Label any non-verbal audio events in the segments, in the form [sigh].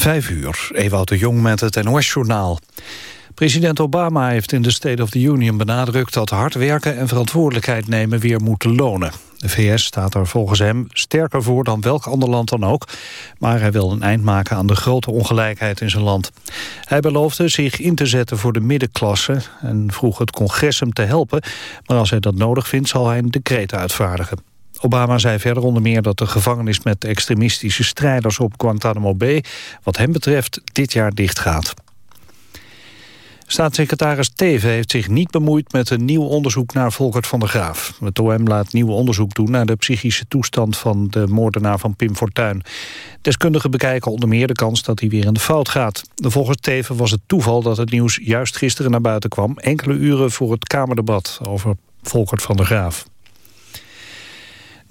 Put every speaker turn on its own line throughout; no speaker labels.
Vijf uur, Ewout de Jong met het NOS-journaal. President Obama heeft in de State of the Union benadrukt... dat hard werken en verantwoordelijkheid nemen weer moeten lonen. De VS staat er volgens hem sterker voor dan welk ander land dan ook... maar hij wil een eind maken aan de grote ongelijkheid in zijn land. Hij beloofde zich in te zetten voor de middenklasse... en vroeg het congres hem te helpen... maar als hij dat nodig vindt zal hij een decreet uitvaardigen. Obama zei verder onder meer dat de gevangenis met extremistische strijders op Guantanamo Bay wat hem betreft dit jaar dichtgaat. Staatssecretaris Teven heeft zich niet bemoeid met een nieuw onderzoek naar Volkert van der Graaf. Het OM laat nieuw onderzoek doen naar de psychische toestand van de moordenaar van Pim Fortuyn. Deskundigen bekijken onder meer de kans dat hij weer in de fout gaat. Volgens Teven was het toeval dat het nieuws juist gisteren naar buiten kwam, enkele uren voor het Kamerdebat over Volkert van der Graaf.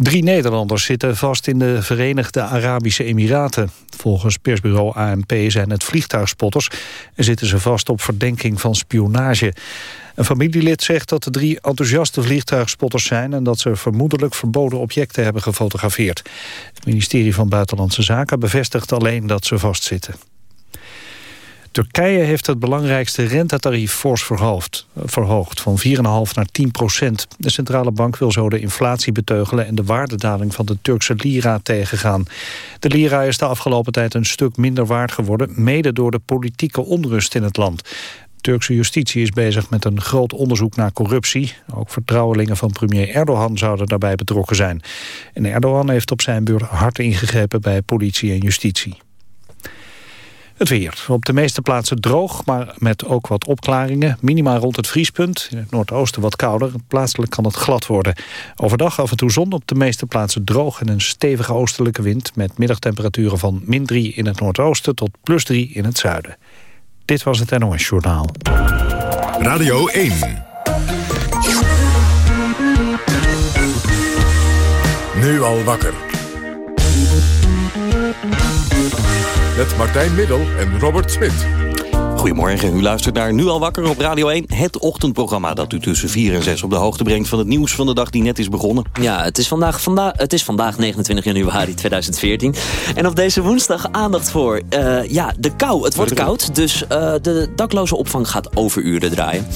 Drie Nederlanders zitten vast in de Verenigde Arabische Emiraten. Volgens persbureau ANP zijn het vliegtuigspotters... en zitten ze vast op verdenking van spionage. Een familielid zegt dat de drie enthousiaste vliegtuigspotters zijn... en dat ze vermoedelijk verboden objecten hebben gefotografeerd. Het ministerie van Buitenlandse Zaken bevestigt alleen dat ze vastzitten. Turkije heeft het belangrijkste rentetarief fors verhoogd, verhoogd van 4,5 naar 10 procent. De centrale bank wil zo de inflatie beteugelen en de waardedaling van de Turkse lira tegengaan. De lira is de afgelopen tijd een stuk minder waard geworden, mede door de politieke onrust in het land. Turkse justitie is bezig met een groot onderzoek naar corruptie. Ook vertrouwelingen van premier Erdogan zouden daarbij betrokken zijn. En Erdogan heeft op zijn beurt hard ingegrepen bij politie en justitie. Het weer. Op de meeste plaatsen droog, maar met ook wat opklaringen. Minima rond het vriespunt. In het noordoosten wat kouder. Plaatselijk kan het glad worden. Overdag af en toe zon op de meeste plaatsen droog... en een stevige oostelijke wind met middagtemperaturen van min 3 in het noordoosten... tot plus 3 in het zuiden. Dit was het NOS Journaal.
Radio 1. Nu al wakker. Met Martijn Middel en Robert Smit.
Goedemorgen, u luistert naar Nu al wakker op Radio 1. Het ochtendprogramma dat u tussen 4 en 6 op de hoogte brengt... van het nieuws van de dag die net is begonnen.
Ja, het is vandaag, vanda het is vandaag 29 januari 2014. En op deze woensdag aandacht voor uh, ja, de kou. Het wordt koud, dus uh, de dakloze opvang gaat overuren draaien.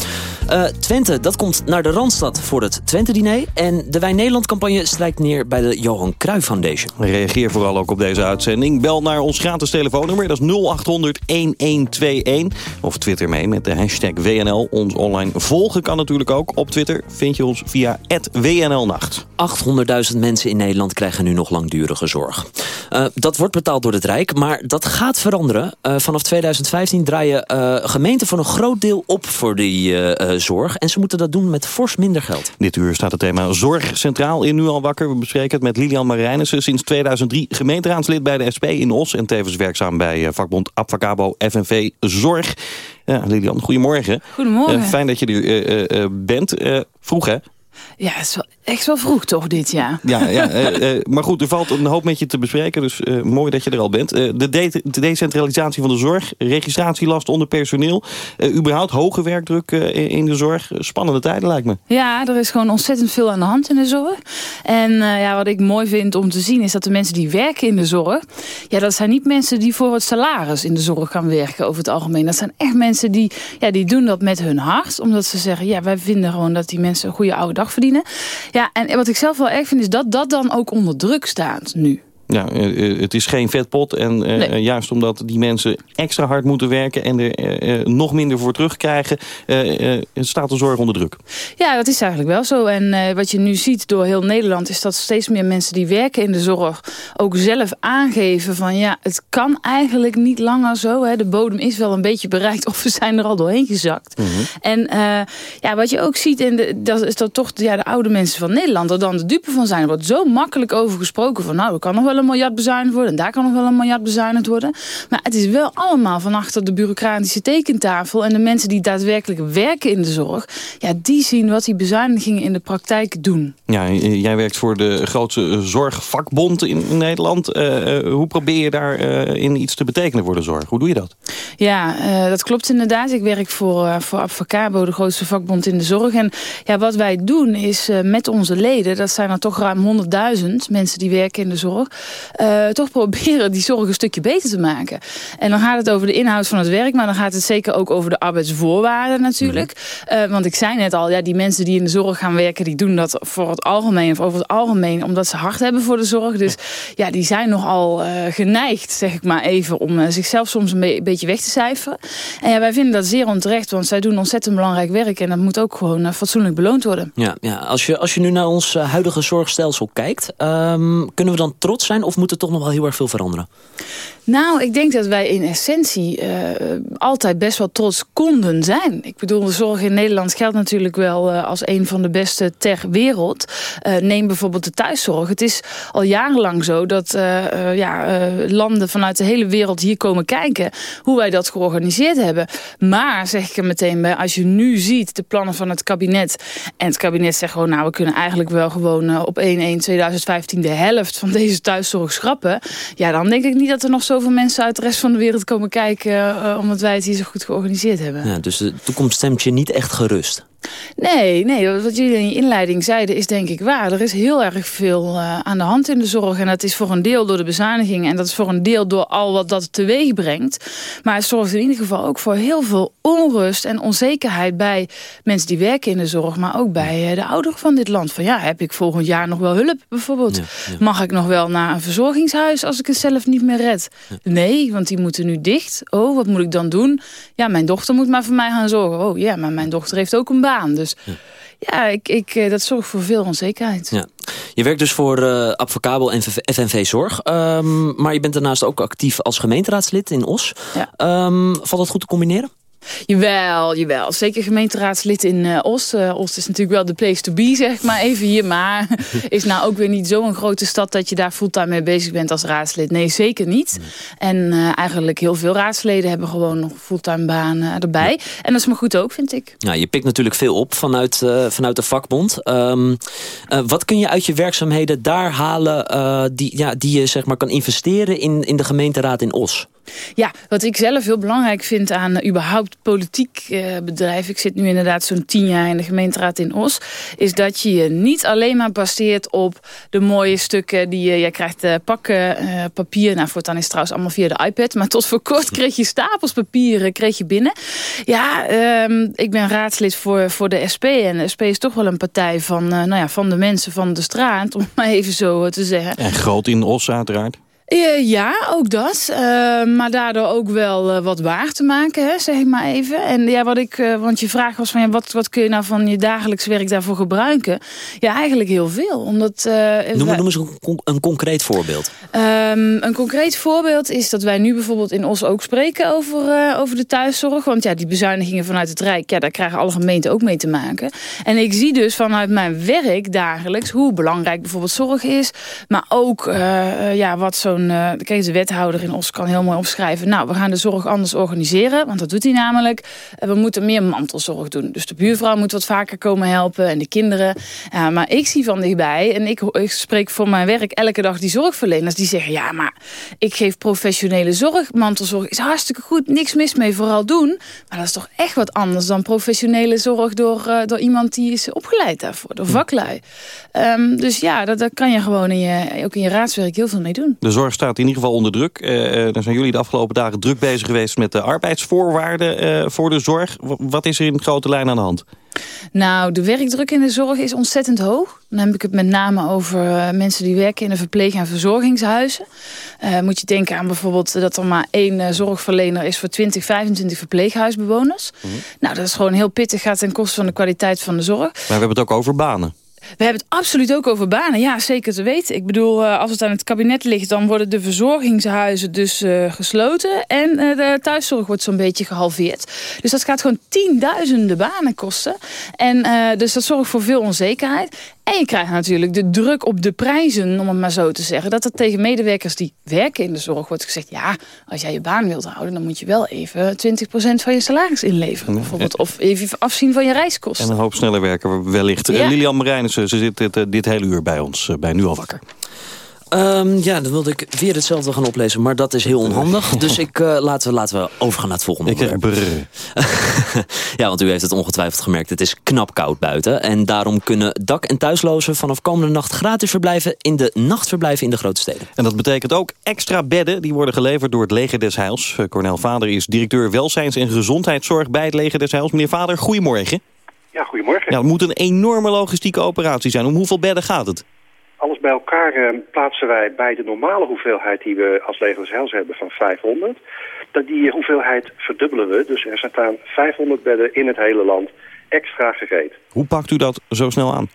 Uh, Twente, dat komt naar de Randstad voor het Twente-diner. En de Wijn Nederland-campagne strijkt neer bij de Johan Cruijff Foundation.
Reageer vooral ook op deze uitzending. Bel naar ons gratis telefoonnummer, dat is 0800-1121. Of twitter mee met de hashtag WNL. Ons online volgen kan natuurlijk ook. Op Twitter vind je ons via WNLnacht.
800.000 mensen in Nederland krijgen nu nog langdurige zorg. Uh, dat wordt betaald door het Rijk, maar dat gaat veranderen. Uh, vanaf 2015 draaien uh, gemeenten voor een groot deel op voor die zorg. En ze moeten dat doen met fors minder geld.
Dit uur staat het thema Zorg centraal in Nu al wakker. We bespreken het met Lilian Marijnissen. Sinds 2003 gemeenteraadslid bij de SP in Os. En tevens werkzaam bij vakbond Abfacabo FNV Zorg. Ja, Lilian, goedemorgen.
Goedemorgen.
fijn dat je er bent. vroeg hè?
Ja, het is wel echt wel vroeg toch dit jaar.
Ja, ja uh, uh, maar goed, er valt een hoop met je te bespreken. Dus uh, mooi dat je er al bent. de, de, de, decentralisatie van de zorg. Registratielast onder personeel. überhaupt hoge werkdruk in de zorg. Spannende tijden lijkt me.
Ja, er is gewoon ontzettend veel aan de hand in de zorg. En ja, wat ik mooi vind om te zien is dat de mensen die werken in de zorg... Ja, dat zijn niet mensen die voor het salaris in de zorg gaan werken over het algemeen. Dat zijn echt mensen die, ja, die doen dat met hun hart. Omdat ze zeggen, ja, wij vinden gewoon dat die mensen een goede oude dag verdienen. Ja, en wat ik zelf wel erg vind is dat dat dan ook onder druk staat nu.
Ja, eh, eh, het is geen vetpot. En uh, juist omdat die mensen extra hard moeten werken... en er nog minder voor terugkrijgen... staat de zorg onder druk.
Ja, dat is eigenlijk wel zo. En wat je nu ziet door heel Nederland... is dat steeds meer mensen die werken in de zorg... ook zelf aangeven van... ja, het kan eigenlijk niet langer zo. Hè. De bodem is wel een beetje bereikt... of we zijn er al doorheen gezakt. Mm -hmm. En ja, wat je ook ziet... En de, dat is dat toch ja, de oude mensen van Nederland... er dan de dupe van zijn. Er wordt zo makkelijk over gesproken van... nou, we kan nog wel een miljard bezuinigd worden. En daar kan nog wel een miljard bezuinigd worden. Maar het is wel allemaal van achter de bureaucratische tekentafel. En de mensen die daadwerkelijk werken in de zorg... ja, die zien wat die bezuinigingen in de praktijk doen.
Ja, jij werkt voor de grootste zorgvakbond in Nederland. Uh, hoe probeer je daar uh, in iets te betekenen voor de zorg? Hoe doe je dat?
Ja, uh, dat klopt inderdaad. Ik werk voor, voor de grootste vakbond in de zorg. En ja, wat wij doen is met onze leden... dat zijn er toch ruim 100.000 mensen die werken in de zorg toch proberen die zorg een stukje beter te maken. En dan gaat het over de inhoud van het werk, maar dan gaat het zeker ook over de arbeidsvoorwaarden natuurlijk. Mhm. want ik zei net al, ja, die mensen die in de zorg gaan werken, die doen dat voor het algemeen of over het algemeen, omdat ze hard hebben voor de zorg. Dus ja, die zijn nogal uh, geneigd, zeg ik maar even, om zichzelf soms een beetje weg te cijferen. En ja, wij vinden dat zeer onterecht, want zij doen ontzettend belangrijk werk en dat moet ook gewoon fatsoenlijk beloond worden.
Ja, ja. Als, je, als je nu naar ons huidige zorgstelsel kijkt, um, kunnen we dan trots zijn of moet er toch nog wel heel erg veel veranderen?
Nou, ik denk dat wij in essentie uh, altijd best wel trots konden zijn. Ik bedoel, de zorg in Nederland geldt natuurlijk wel uh, als een van de beste ter wereld. Uh, neem bijvoorbeeld de thuiszorg. Het is al jarenlang zo dat ja, landen vanuit de hele wereld hier komen kijken hoe wij dat georganiseerd hebben. Maar, zeg ik er meteen bij, als je nu ziet de plannen van het kabinet... en het kabinet zegt gewoon, nou, we kunnen eigenlijk wel gewoon op 1-1-2015 de helft van deze thuiszorg schrappen... ja, dan denk ik niet dat er nog zoveel mensen uit de rest van de wereld komen kijken... Uh, omdat wij het hier zo goed georganiseerd hebben.
Ja, dus de toekomst stemt je niet echt gerust?
Nee, nee, wat jullie in je inleiding zeiden is denk ik waar. Er is heel erg veel uh, aan de hand in de zorg. En dat is voor een deel door de bezuiniging. En dat is voor een deel door al wat dat teweeg brengt. Maar het zorgt in ieder geval ook voor heel veel onrust en onzekerheid... bij mensen die werken in de zorg, maar ook bij uh, de ouderen van dit land. Van ja, heb ik volgend jaar nog wel hulp bijvoorbeeld? Ja, ja. Mag ik nog wel naar een verzorgingshuis als ik het zelf niet meer red? Ja. Nee, want die moeten nu dicht. Oh, wat moet ik dan doen? Ja, mijn dochter moet maar voor mij gaan zorgen. Oh ja, maar mijn dochter heeft ook een baan. Dus ja, ja ik, ik, eh, dat zorgt voor veel onzekerheid.
Ja. Je werkt dus voor uh, Advocabel en FNV Zorg. Um, maar je bent daarnaast ook actief als gemeenteraadslid in Os. Ja. Um, valt dat goed te combineren?
Jawel, jawel. Zeker gemeenteraadslid in uh, Oost. Uh, Oost is natuurlijk wel de place to be, zeg maar even hier. Maar [laughs] is nou ook weer niet zo'n grote stad dat je daar fulltime mee bezig bent als raadslid. Nee, zeker niet. En uh, eigenlijk heel veel raadsleden hebben gewoon nog fulltime baan erbij. En dat is maar goed ook, vind ik.
Ja, je pikt natuurlijk veel op vanuit, vanuit de vakbond. Um, wat kun je uit je werkzaamheden daar halen die, ja, die je zeg maar, kan investeren in, in de gemeenteraad in Os?
Ja, wat ik zelf heel belangrijk vind aan uh, überhaupt politiek uh, bedrijf... ik zit nu inderdaad zo'n tien jaar in de gemeenteraad in Os... is dat je je niet alleen maar baseert op de mooie stukken... die je, jij krijgt uh, pakken papier... nou, voortaan is het trouwens allemaal via de iPad... maar tot voor kort [laughs] kreeg je stapels papieren kreeg je binnen. Ja, um, ik ben raadslid voor, voor de SP... en de SP is toch wel een partij van, nou ja, van de mensen van de straat... om [laughs] maar even zo te zeggen.
En groot in Os uiteraard.
Uh, ja, ook dat. Uh, maar daardoor ook wel uh, wat waar te maken, hè, zeg maar even. En ja, wat ik, want je vraag was van ja, wat, wat kun je nou van je dagelijks werk daarvoor gebruiken? Ja, eigenlijk heel veel. Omdat,
noem, noem eens een, een concreet voorbeeld.
Um, een concreet voorbeeld is dat wij nu bijvoorbeeld in Os ook spreken over, over de thuiszorg. Want ja, die bezuinigingen vanuit het Rijk, ja, daar krijgen alle gemeenten ook mee te maken. En ik zie dus vanuit mijn werk dagelijks hoe belangrijk bijvoorbeeld zorg is. Maar ook ja, wat zo'n uh, de wethouder in Os kan heel mooi opschrijven. Nou, we gaan de zorg anders organiseren. Want dat doet hij namelijk. we moeten meer mantelzorg doen. Dus de buurvrouw moet wat vaker komen helpen. En de kinderen. Maar ik zie van dichtbij. En ik, ik spreek voor mijn werk elke dag die zorgverleners. Die zeggen, ja, maar ik geef professionele zorg. Mantelzorg is hartstikke goed. Niks mis mee, vooral doen. Maar dat is toch echt wat anders dan professionele zorg... door, uh, door iemand die is opgeleid daarvoor. Door hm. vaklui. Um, dus ja, dat, daar kan je gewoon in je, ook in je raadswerk heel veel mee doen.
De zorg staat in ieder geval onder druk. Uh, daar zijn jullie de afgelopen dagen druk bezig geweest... met de arbeidsvoorwaarden uh, voor de zorg. Wat is er in grote lijn aan de hand?
Nou, de werkdruk in de zorg is ontzettend hoog. Dan heb ik het met name over uh, mensen die werken in de verpleeg- en verzorgingshuizen. Uh, moet je denken aan bijvoorbeeld dat er maar één uh, zorgverlener is voor 20, 25 verpleeghuisbewoners. Mm -hmm. Nou, dat is gewoon heel pittig, gaat ten koste van de kwaliteit van de zorg. Maar
we hebben het ook over banen.
We hebben het absoluut ook over banen. Ja, zeker te weten. Ik bedoel, als het aan het kabinet ligt... dan worden de verzorgingshuizen dus uh, gesloten. En uh, de thuiszorg wordt zo'n beetje gehalveerd. Dus dat gaat gewoon tienduizenden banen kosten. En dus dat zorgt voor veel onzekerheid. En je krijgt natuurlijk de druk op de prijzen, om het maar zo te zeggen. Dat er tegen medewerkers die werken in de zorg wordt gezegd... ja, als jij je baan wilt houden, dan moet je wel even 20% van je salaris inleveren. Bijvoorbeeld. Of even afzien van je reiskosten.
En een hoop sneller werken wellicht. Ja. Lilian Marijnissen, ze zit dit, dit hele uur bij ons, bij Nu al wakker.
Um, ja, dan wilde ik weer hetzelfde gaan oplezen, maar dat is heel onhandig. Dus ik, uh, laten, we, laten we overgaan naar het volgende
ik
onderwerp. [laughs] ja, want u heeft het ongetwijfeld gemerkt. Het is knap koud buiten. En daarom kunnen dak- en thuislozen vanaf komende nacht gratis verblijven... in de nachtverblijven in de grote steden.
En dat betekent ook extra bedden. Die worden geleverd door het Leger des Heils. Eh, Cornel Vader is directeur welzijns- en gezondheidszorg bij het Leger des Heils. Meneer Vader, goedemorgen.
Ja, goedemorgen.
Ja, het moet een enorme logistieke operatie zijn. Om hoeveel bedden gaat het?
Alles bij elkaar uh, plaatsen wij bij de normale hoeveelheid die we als Leger des hebben van 500. Dat die hoeveelheid verdubbelen we. Dus er staan 500 bedden in het hele land extra gereed.
Hoe pakt u dat zo snel aan?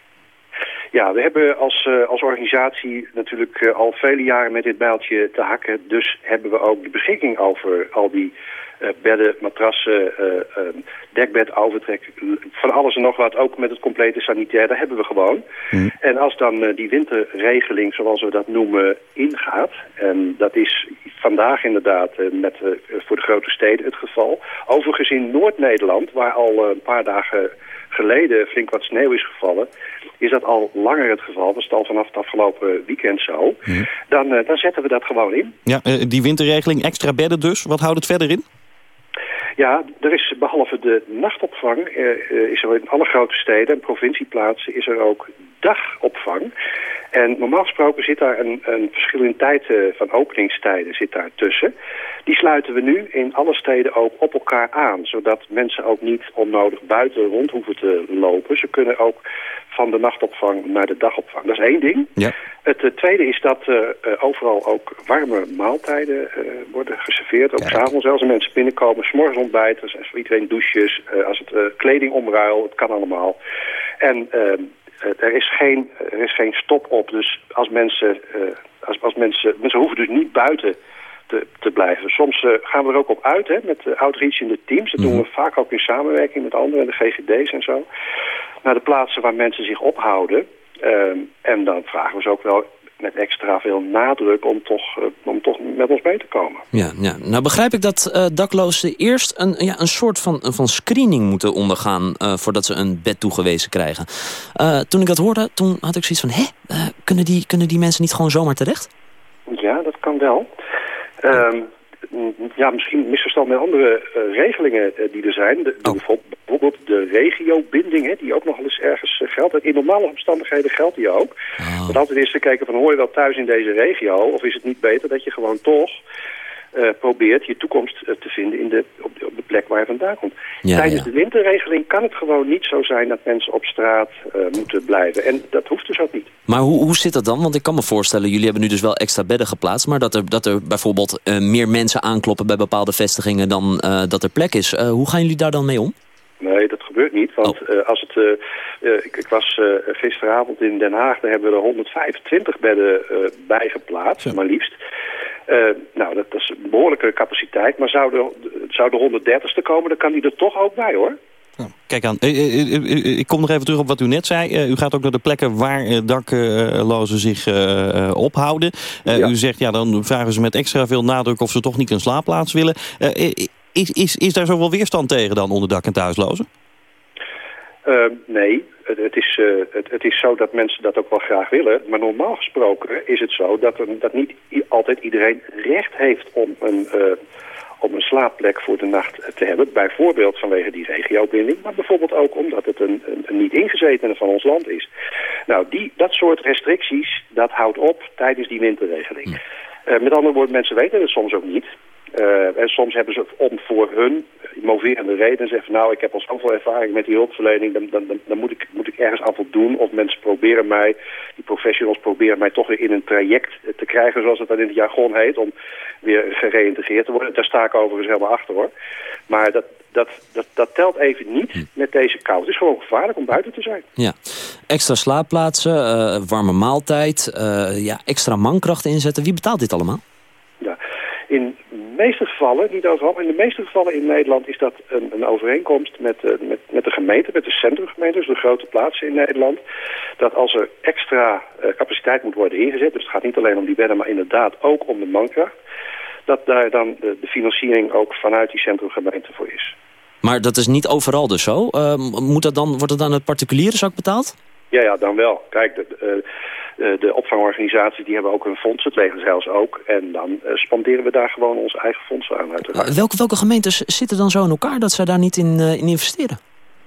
Ja, we hebben als, uh, als organisatie natuurlijk uh, al vele jaren met dit bijltje te hakken. Dus hebben we ook de beschikking over al die bedden, matrassen, dekbed, overtrek, van alles en nog wat. Ook met het complete sanitair, dat hebben we gewoon. Mm. En als dan die winterregeling, zoals we dat noemen, ingaat... en dat is vandaag inderdaad met, voor de grote steden het geval. Overigens in Noord-Nederland, waar al een paar dagen geleden flink wat sneeuw is gevallen is dat al langer het geval. Dat is al vanaf het afgelopen weekend zo. Mm. Dan, dan zetten we dat gewoon in.
Ja, die winterregeling, extra bedden dus. Wat houdt het verder in?
Ja, er is behalve de nachtopvang, uh, is er in alle grote steden en provincieplaatsen is er ook dagopvang. En normaal gesproken zit daar een, een verschil in tijd van openingstijden zit daar tussen. Die sluiten we nu in alle steden ook op elkaar aan. Zodat mensen ook niet onnodig buiten rond hoeven te lopen. Ze kunnen ook van de nachtopvang naar de dagopvang. Dat is één ding.
Ja.
Het uh, tweede is dat uh, overal ook warme maaltijden uh, worden geserveerd. Ook s'avonds als er mensen binnenkomen. S'morgens ontbijten, voor iedereen douches. als het kleding omruil, het kan allemaal. En ehm, er, is geen, er is geen stop op. Dus als mensen, als, als mensen, mensen hoeven dus niet buiten te, te blijven. Soms uh, gaan we er ook op uit hè, met outreach in de teams. Dat doen we vaak ook in samenwerking met anderen, de GGD's en zo. Naar de plaatsen waar mensen zich ophouden. Uh, en dan vragen we ze ook wel met extra veel nadruk om toch, uh, om toch met ons mee te komen.
Ja, ja. nou begrijp ik dat uh, daklozen eerst een, ja, een soort van, van screening moeten ondergaan... Uh, voordat ze een bed toegewezen krijgen. toen ik dat hoorde, toen had ik zoiets van... hè, kunnen, die, kunnen die mensen niet gewoon zomaar terecht?
Ja, dat kan wel. Um, ja, misschien misverstand met andere uh, regelingen uh, die er zijn. De, de, oh. Bijvoorbeeld de regiobinding, hè, die ook nog wel eens ergens uh, geldt. In normale omstandigheden geldt die ook. Oh. Want altijd is te kijken van hoor je wel thuis in deze regio... of is het niet beter dat je gewoon toch uh, probeert je toekomst uh, te vinden in de, op, de, op de plek waar je vandaan komt. Ja, Tijdens ja. de winterregeling kan het gewoon niet zo zijn dat mensen op straat uh, moeten blijven. En dat hoeft dus ook niet.
Maar hoe, hoe zit dat dan? Want ik kan me voorstellen, jullie hebben nu dus wel extra bedden geplaatst... maar dat er, dat er bijvoorbeeld meer mensen aankloppen bij bepaalde vestigingen dan dat er plek is. hoe gaan jullie daar dan mee om?
Nee, dat gebeurt niet. Want oh. uh, als het, uh, uh, ik, ik, was gisteravond in Den Haag, daar hebben we er 125 bedden bijgeplaatst, ja. maar liefst. Nou, dat, dat, is een behoorlijke capaciteit. Maar zou de, zou de 130ste komen, dan kan die er toch ook bij, hoor.
Kijk aan, ik kom nog even terug op wat u net zei. U gaat ook naar de plekken waar daklozen zich ophouden. Ja. U zegt, ja, dan vragen ze met extra veel nadruk of ze toch niet een slaapplaats willen. Is, is, is daar zoveel weerstand tegen dan onder dak- en thuislozen?
Uh, nee, het, het is, uh, het, het, is zo dat mensen dat ook wel graag willen. Maar normaal gesproken is het zo dat, er, dat niet altijd iedereen recht heeft om een, uh, om een slaapplek voor de nacht te hebben. Bijvoorbeeld vanwege die regiobinding, maar bijvoorbeeld ook omdat het een, een, een niet ingezetene van ons land is. Nou, die, dat soort restricties, dat houdt op tijdens die winterregeling. Hm. met andere woorden, mensen weten het soms ook niet. Uh, en soms hebben ze om voor hun moverende reden zeggen nou ik heb al zoveel ervaring met die hulpverlening, dan, dan, dan moet, ik, moet ik ergens aan voldoen. Of mensen proberen mij, die professionals proberen mij toch weer in een traject te krijgen, zoals het dan in het jargon heet, om weer gereïntegreerd te worden. Daar sta ik overigens helemaal achter hoor. Maar dat, dat, dat, dat telt even niet met deze kou. Het is gewoon gevaarlijk om buiten te zijn.
Ja, extra slaapplaatsen, uh, warme maaltijd, uh, ja, extra mankracht inzetten. Wie betaalt dit allemaal?
In de meeste gevallen, niet overal, maar in de meeste gevallen in Nederland is dat een, een overeenkomst met, uh, met, met de gemeente, met de centrumgemeente, dus de grote plaatsen in Nederland. Dat als er extra uh, capaciteit moet worden ingezet, dus het gaat niet alleen om die bedden, maar inderdaad ook om de mankracht, dat daar dan de, de financiering ook vanuit die centrumgemeente voor is.
Maar dat is niet overal dus zo? Uh, moet dat dan, wordt het dan uit particuliere zak betaald?
Ja, ja, dan wel. Kijk, de, de opvangorganisaties die hebben ook hun fonds, het leger zelfs ook. En dan spanderen we daar gewoon onze eigen fondsen aan uiteraard.
Welke, welke gemeentes zitten dan zo in elkaar dat zij daar niet in, in investeren?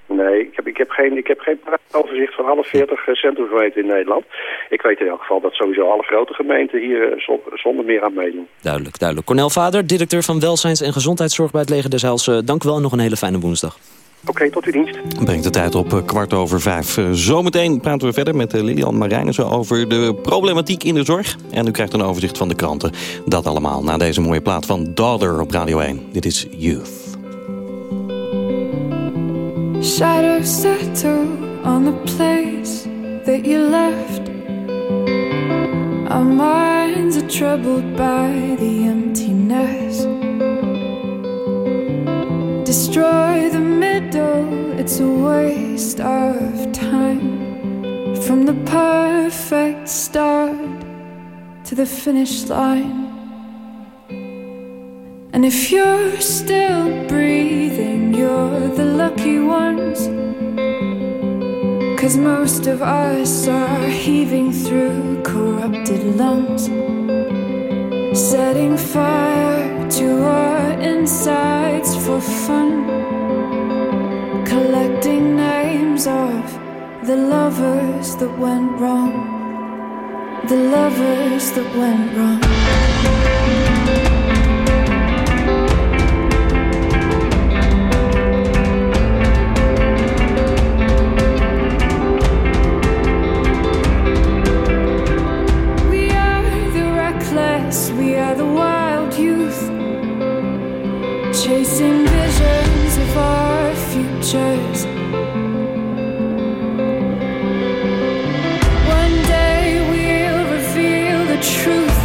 Nee, ik heb, ik heb geen, ik heb geen overzicht van alle 40 centrumgemeenten in Nederland. Ik weet in elk geval dat sowieso alle grote gemeenten hier zonder meer aan meedoen.
Duidelijk, duidelijk. Cornel Vader, directeur van Welzijns- en Gezondheidszorg bij het Leger des Heils. dank u wel en nog een hele fijne woensdag.
Oké, tot uw dienst.
Brengt de tijd op kwart over vijf. Zometeen praten we verder met Lilian Marijnissen over de problematiek in de zorg. En u krijgt een overzicht van de kranten. Dat allemaal na deze mooie plaat van Daughter op Radio 1. Dit is Youth.
Shadows settle on the place that you left. Our minds are troubled by the emptiness. Destroy the it's a waste of time. From the perfect start to the finish line. And if you're still breathing, you're the lucky ones. Cause most of us are heaving through corrupted lungs, setting fire to our insides for fun, collecting names of the lovers that went wrong, the lovers that went wrong. we are the reckless, we are the wild youth, chasing futures. One day we'll reveal the truth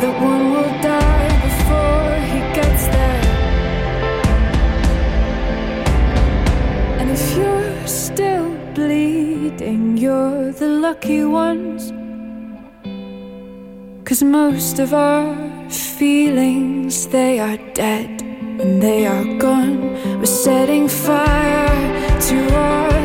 that one will die before he gets there. And if you're still bleeding, you're the lucky ones. Cause most of our feelings, they are dead and they are gone. We're setting fire to our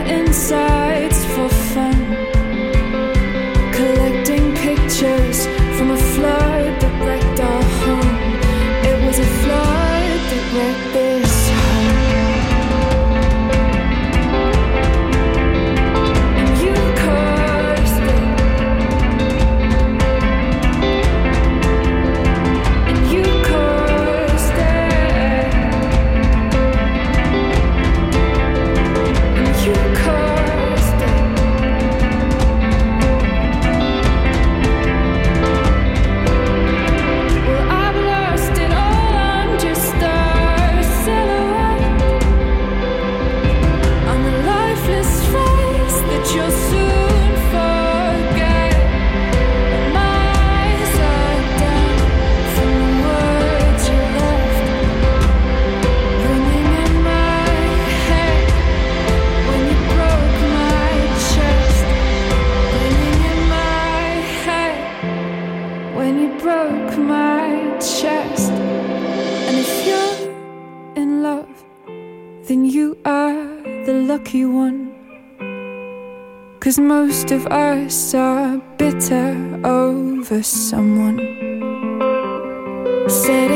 Cause most of us are bitter over someone. Setting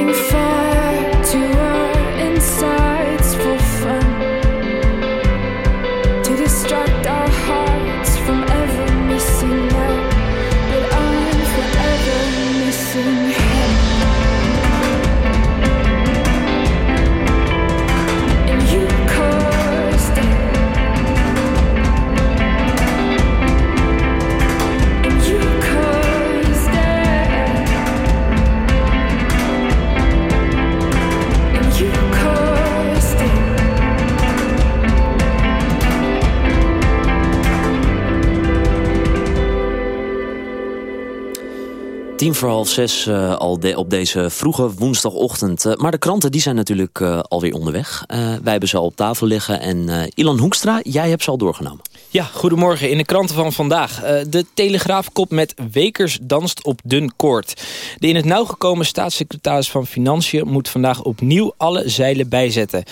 voor half zes uh, al op deze vroege woensdagochtend. Uh, maar de kranten die zijn natuurlijk uh, alweer onderweg. wij hebben ze al op tafel liggen. En Ilan Hoekstra, jij hebt ze al doorgenomen.
Ja, goedemorgen. In de kranten van vandaag. de Telegraaf kop met Wekers danst op dun koord. De in het nauw gekomen staatssecretaris van Financiën... moet vandaag opnieuw alle zeilen bijzetten.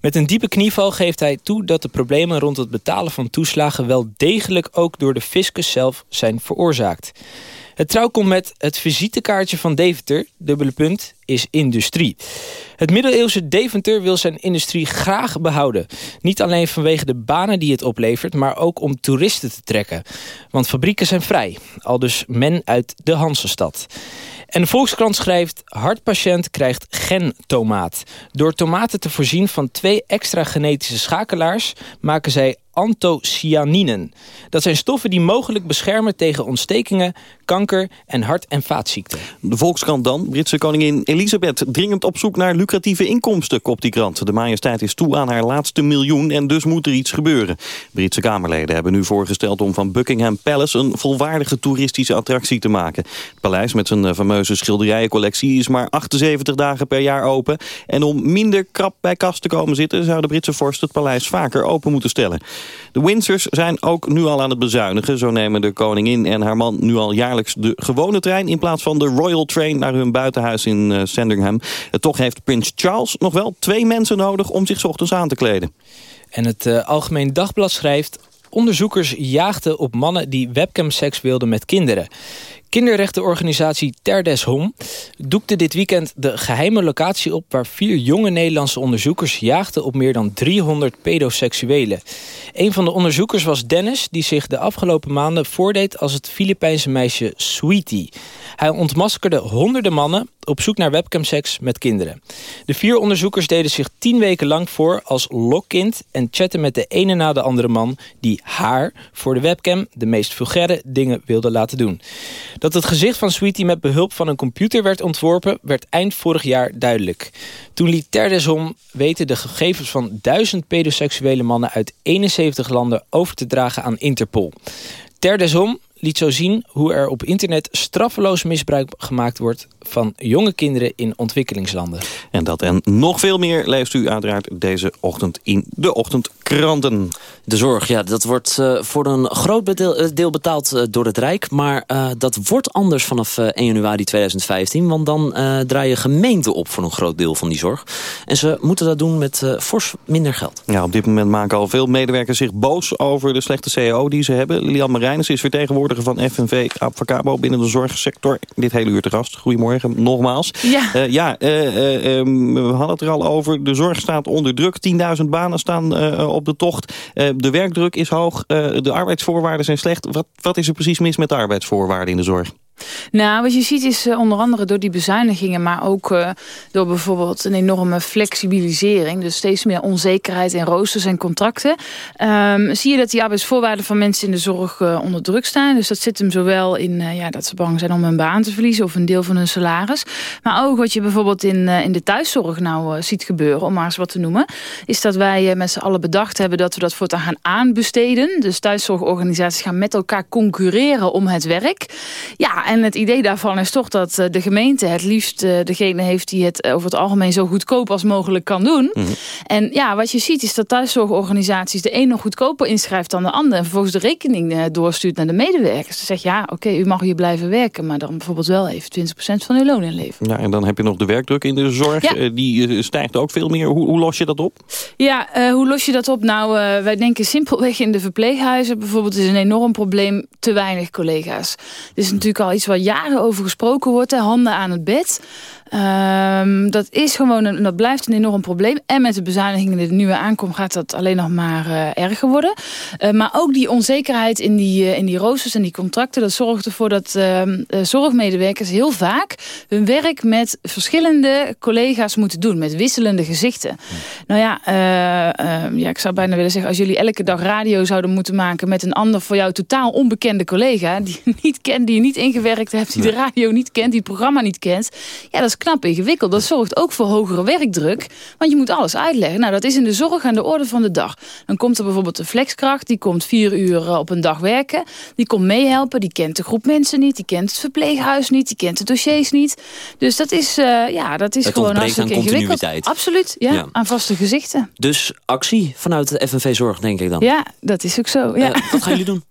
Met een diepe knieval geeft hij toe dat de problemen rond het betalen van toeslagen... wel degelijk ook door de fiscus zelf zijn veroorzaakt. Het trouw komt met het visitekaartje van Deventer, dubbele punt, is industrie. Het middeleeuwse Deventer wil zijn industrie graag behouden. Niet alleen vanwege de banen die het oplevert, maar ook om toeristen te trekken. Want fabrieken zijn vrij, al dus men uit de Hansestad. En de Volkskrant schrijft... hartpatiënt krijgt gentomaat. Door tomaten te voorzien van twee extra genetische schakelaars... maken zij antocyaninen. Dat zijn stoffen die mogelijk beschermen tegen ontstekingen, kanker en hart- en vaatziekten.
De Volkskrant dan. Britse koningin Elisabeth dringend op zoek naar lucratieve inkomsten, kopt die krant. De majesteit is toe aan haar laatste miljoen en dus moet er iets gebeuren. Britse Kamerleden hebben nu voorgesteld om van Buckingham Palace een volwaardige toeristische attractie te maken. Het paleis met zijn fameuze schilderijencollectie is maar 78 dagen per jaar open. En om minder krap bij kast te komen zitten zou de Britse vorst het paleis vaker open moeten stellen. De Windsors zijn ook nu al aan het bezuinigen. Zo nemen de koningin en haar man nu al jaarlijks de gewone trein... in plaats van de Royal Train naar hun buitenhuis in uh, Sandringham. Toch heeft prins Charles nog wel twee mensen nodig om zich ochtends aan te kleden.
En het uh, Algemeen Dagblad schrijft... Onderzoekers jaagden op mannen die webcamseks wilden met kinderen. Kinderrechtenorganisatie Terdes Hom doekte dit weekend de geheime locatie op... waar vier jonge Nederlandse onderzoekers jaagden op meer dan 300 pedoseksuelen. Een van de onderzoekers was Dennis, die zich de afgelopen maanden voordeed... als het Filipijnse meisje Sweetie. Hij ontmaskerde honderden mannen op zoek naar webcamseks met kinderen. De vier onderzoekers deden zich tien weken lang voor als lokkind... en chatten met de ene na de andere man die haar voor de webcam... de meest vulgaire dingen wilde laten doen. Dat het gezicht van Sweetie met behulp van een computer werd ontworpen... werd eind vorig jaar duidelijk. Toen liet Terdesom weten de gegevens van duizend pedoseksuele mannen... uit 71 landen over te dragen aan Interpol. Terdesom liet zo zien hoe er op internet straffeloos misbruik gemaakt wordt van jonge kinderen in ontwikkelingslanden.
En dat en nog veel meer leest u uiteraard deze ochtend in de ochtendkranten.
De zorg, ja, dat wordt uh, voor een groot deel, eh, deel betaald uh, door het Rijk. Maar uh, dat wordt anders vanaf 1 januari 2015. Want dan draaien gemeenten op voor een groot deel van die zorg. En ze moeten dat doen met fors minder geld.
Ja, op dit moment maken al veel medewerkers zich boos over de slechte CEO die ze hebben. Lilian Marijnis is vertegenwoordiger van FNV Avocabo binnen de zorgsector. Dit hele uur te gast. Goedemorgen nogmaals.
Ja,
uh, ja uh, um, we hadden het er al over. De zorg staat onder druk. 10.000 banen staan op de tocht. de werkdruk is hoog. de arbeidsvoorwaarden zijn slecht. Wat, wat is er precies mis met de arbeidsvoorwaarden in de zorg?
Nou, wat je ziet is uh, onder andere door die bezuinigingen... maar ook uh, door bijvoorbeeld een enorme flexibilisering... dus steeds meer onzekerheid in roosters en contracten... Um, zie je dat die arbeidsvoorwaarden van mensen in de zorg uh, onder druk staan. Dus dat zit hem zowel in ja, dat ze bang zijn om hun baan te verliezen... of een deel van hun salaris. Maar ook wat je bijvoorbeeld in, in de thuiszorg nou ziet gebeuren... om maar eens wat te noemen... is dat wij met z'n allen bedacht hebben dat we dat voortaan gaan aanbesteden. Dus thuiszorgorganisaties gaan met elkaar concurreren om het werk. Ja, en het idee daarvan is toch dat eh, de gemeente het liefst eh, degene heeft die het over het algemeen zo goedkoop als mogelijk kan doen. Mhm. En ja, wat je ziet is dat thuiszorgorganisaties de een nog goedkoper inschrijft dan de ander. En vervolgens de rekening eh, doorstuurt naar de medewerkers. Ze zegt ja, oké, u mag hier blijven werken, maar dan bijvoorbeeld wel even 20% van uw loon inleveren.
Ja, en dan heb je nog de werkdruk in de zorg. die stijgt ook veel meer. Hoe, hoe, los je dat op?
Ja, hoe los je dat op? Nou, wij denken simpelweg in de verpleeghuizen bijvoorbeeld is een enorm probleem te weinig collega's. Dit is natuurlijk al iets waar jaren over gesproken wordt. Handen aan het bed. Um, dat is gewoon een, dat blijft een enorm probleem. En met de bezuinigingen die er nu aankomt, gaat dat alleen nog maar uh, erger worden. Uh, maar ook die onzekerheid in die, uh, in die roosters en die contracten, dat zorgt ervoor dat ehm, zorgmedewerkers heel vaak hun werk met verschillende collega's moeten doen, met wisselende gezichten. Nou ja, ehm, ja, ik zou bijna willen zeggen, als jullie elke dag radio zouden moeten maken met een ander voor jou totaal onbekende collega, die je niet kent, die je niet ingewerkt hebt, die de radio niet kent, die het programma niet kent, ja, dat is knap ingewikkeld. Dat zorgt ook voor hogere werkdruk, want je moet alles uitleggen. Nou, dat is in de zorg aan de orde van de dag. Dan komt er bijvoorbeeld een flexkracht, die komt vier uur eh, op een dag werken. Die komt meehelpen, die kent de groep mensen niet, die kent het verpleeghuis niet, die kent de dossiers niet. Dus dat is, uh, ja, dat is
Het
gewoon hartstikke ingewikkeld.
continuïteit.
Absoluut, ja,
Ja.
aan vaste gezichten.
Dus actie vanuit de FNV Zorg, denk ik dan.
Ja, dat is ook zo. Ja.
Eh, wat gaan jullie doen? [laughs]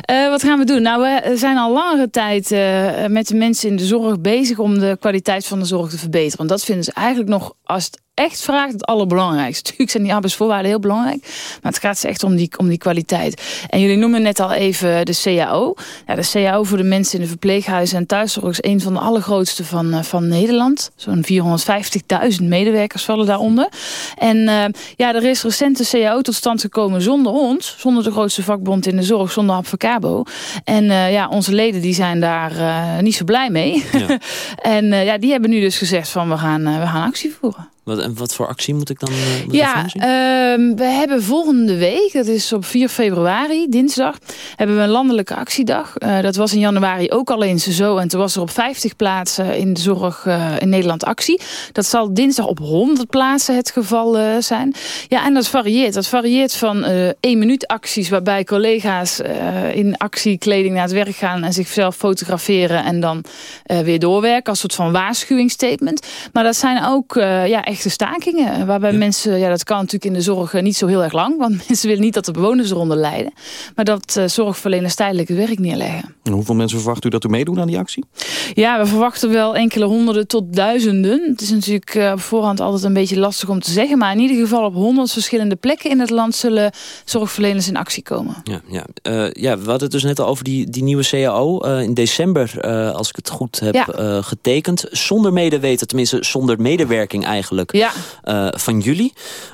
Eh, wat gaan we doen? Nou, we zijn al langere tijd eh, met de mensen in de zorg bezig om de kwaliteit van de zorg te verbeteren. Want dat vinden ze eigenlijk nog, als het echt vraagt, het allerbelangrijkste. [laughs] Natuurlijk zijn die arbeidsvoorwaarden heel belangrijk, maar het gaat ze echt om die, om die kwaliteit. En jullie noemen net al even de CAO. Ja, de CAO voor de mensen in de verpleeghuizen en thuiszorg is een van de allergrootste van, eh, van Nederland. Zo'n 450.000 medewerkers vallen daaronder. En eh, ja, er is recent CAO tot stand gekomen zonder ons, zonder de grootste vakbond in de zorg, zonder Advocabo. En eh, ja, onze leden die zijn daar niet zo blij mee.
Ja. [laughs]
en ja, die hebben nu dus gezegd van we gaan, we gaan actie voeren.
Wat, en wat voor actie moet ik dan moet ik
Ja, ehm, we hebben volgende week, dat is op 4 februari, dinsdag, hebben we een landelijke actiedag. Eh, dat was in januari ook al eens zo. En toen was er op 50 plaatsen in de zorg eh, in Nederland actie. Dat zal dinsdag op 100 plaatsen het geval zijn. Ja, en dat varieert. Dat varieert van één minuut acties waarbij collega's in actiekleding naar het werk gaan en zichzelf fotograferen en dan weer doorwerken als soort van waarschuwingsstatement. Maar dat zijn ook ja, echte stakingen. Waarbij mensen, ja, dat kan natuurlijk in de zorg eh, niet zo heel erg lang. Want [laughs] mensen willen niet dat de bewoners eronder lijden. Maar dat eh, zorgverleners tijdelijk het werk neerleggen.
En hoeveel mensen verwacht u dat er meedoen aan die actie?
Ja, we verwachten wel enkele honderden tot duizenden. Het is natuurlijk eh, op voorhand altijd een beetje lastig om te zeggen. Maar in ieder geval op honderd verschillende plekken in het land zullen zorgverleners in actie komen.
Ja, ja. Eh, ja, we hadden het dus net al over die, die nieuwe CAO. eh, in december, eh, als ik het goed heb
Ja.
eh, getekend. Zonder medeweten, tenminste zonder medewerking eigenlijk,
Ja,
eh, van jullie.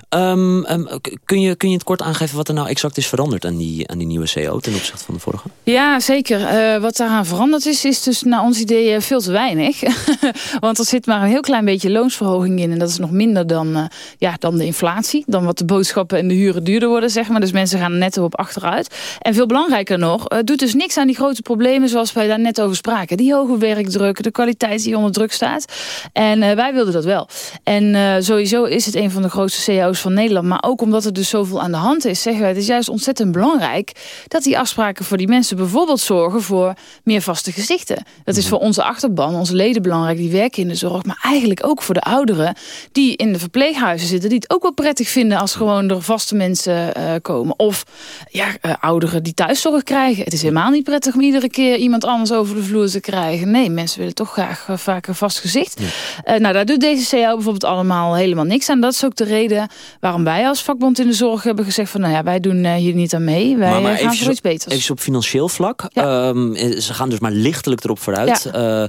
Ehm, ehm, kun, je, kun je het kort aangeven wat er nou exact is veranderd aan die, aan die nieuwe CAO ten opzichte van de vorige?
Ja, zeker. Eh, wat daaraan veranderd is, is dus naar ons idee eh, veel te weinig. [laughs] Want er zit maar een heel klein beetje loonsverhoging in. En dat is nog minder dan, ja, dan de inflatie. Dan wat de boodschappen en de huren duurder worden, zeg maar. Dus mensen gaan er netto op achteruit. En veel belangrijker nog, het doet dus niks aan die grote problemen zoals wij daar net over spraken. Die hoge werkdruk, de kwaliteit die onder druk staat. En wij wilden dat wel. En eh, sowieso is het een van de grootste CEO's van Nederland. Maar ook omdat er dus zoveel aan de hand is, zeggen wij... het is juist ontzettend belangrijk dat die afspraken voor die mensen... bijvoorbeeld zorgen voor meer vaste gezichten. Dat is voor onze achterban, onze leden belangrijk... die werken in de zorg, maar eigenlijk ook voor de ouderen... die in de verpleeghuizen zitten... die het ook wel prettig vinden als gewoon er vaste mensen eh, komen. Of ja, eh, ouderen die thuiszorg krijgen. Het is helemaal niet prettig om iedere keer iemand anders over de vloer te krijgen. Nee, mensen willen toch graag een vast gezicht. Nou, daar doet deze CAO bijvoorbeeld allemaal helemaal niks aan. Dat is ook de reden waarom wij als vakbond in de zorg hebben gezegd van... nou ja, wij doen eh, hier niet aan mee. Wij eh, gaan voor iets beters.
Even op financieel vlak.
Ja.
Ehm, eh, ze gaan dus maar lichtelijk erop vooruit.
Ja.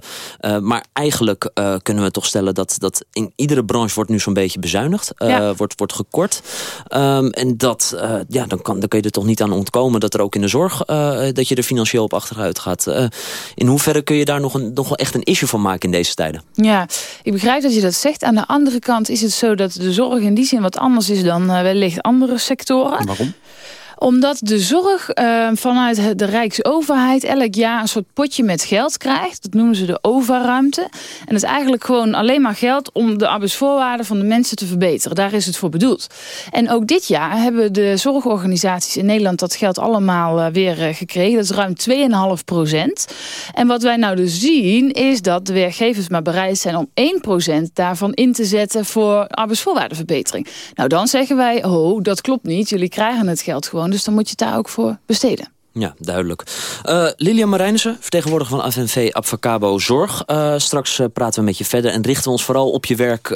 Maar eigenlijk kunnen we toch stellen dat, dat in iedere branche wordt nu zo'n beetje bezuinigd.
Ja.
wordt, wordt gekort. Ehm, en dat, ja, dan, kan, dan kun je er toch niet aan ontkomen dat er ook in de zorg... dat je er financieel op achteruit gaat. In hoeverre kun je daar nog, een, nog wel echt een issue van maken in deze tijden?
Ja, ik begrijp dat je dat zegt. Aan de andere kant is het zo dat de zorg in die zin wat anders is dan eh, wellicht andere sectoren.
Waarom?
Omdat de zorg eh, vanuit de Rijksoverheid elk jaar een soort potje met geld krijgt. Dat noemen ze de OVA-ruimte. En dat is eigenlijk gewoon alleen maar geld om de arbeidsvoorwaarden van de mensen te verbeteren. Daar is het voor bedoeld. En ook dit jaar hebben de zorgorganisaties in Nederland dat geld allemaal eh, weer eh, gekregen. Dat is ruim 2,5 procent. En wat wij nou dus zien is dat de werkgevers maar bereid zijn om 1 procent daarvan in te zetten voor arbeidsvoorwaardenverbetering. Nou, dan zeggen wij, oh, dat klopt niet. Jullie krijgen het geld gewoon, dus dan moet je het daar ook voor besteden.
Ja, duidelijk. Eh Lilian Marijnissen, vertegenwoordiger van FNV Abfacabo Zorg. Eh, straks eh, praten we met je verder en richten we ons vooral op je werk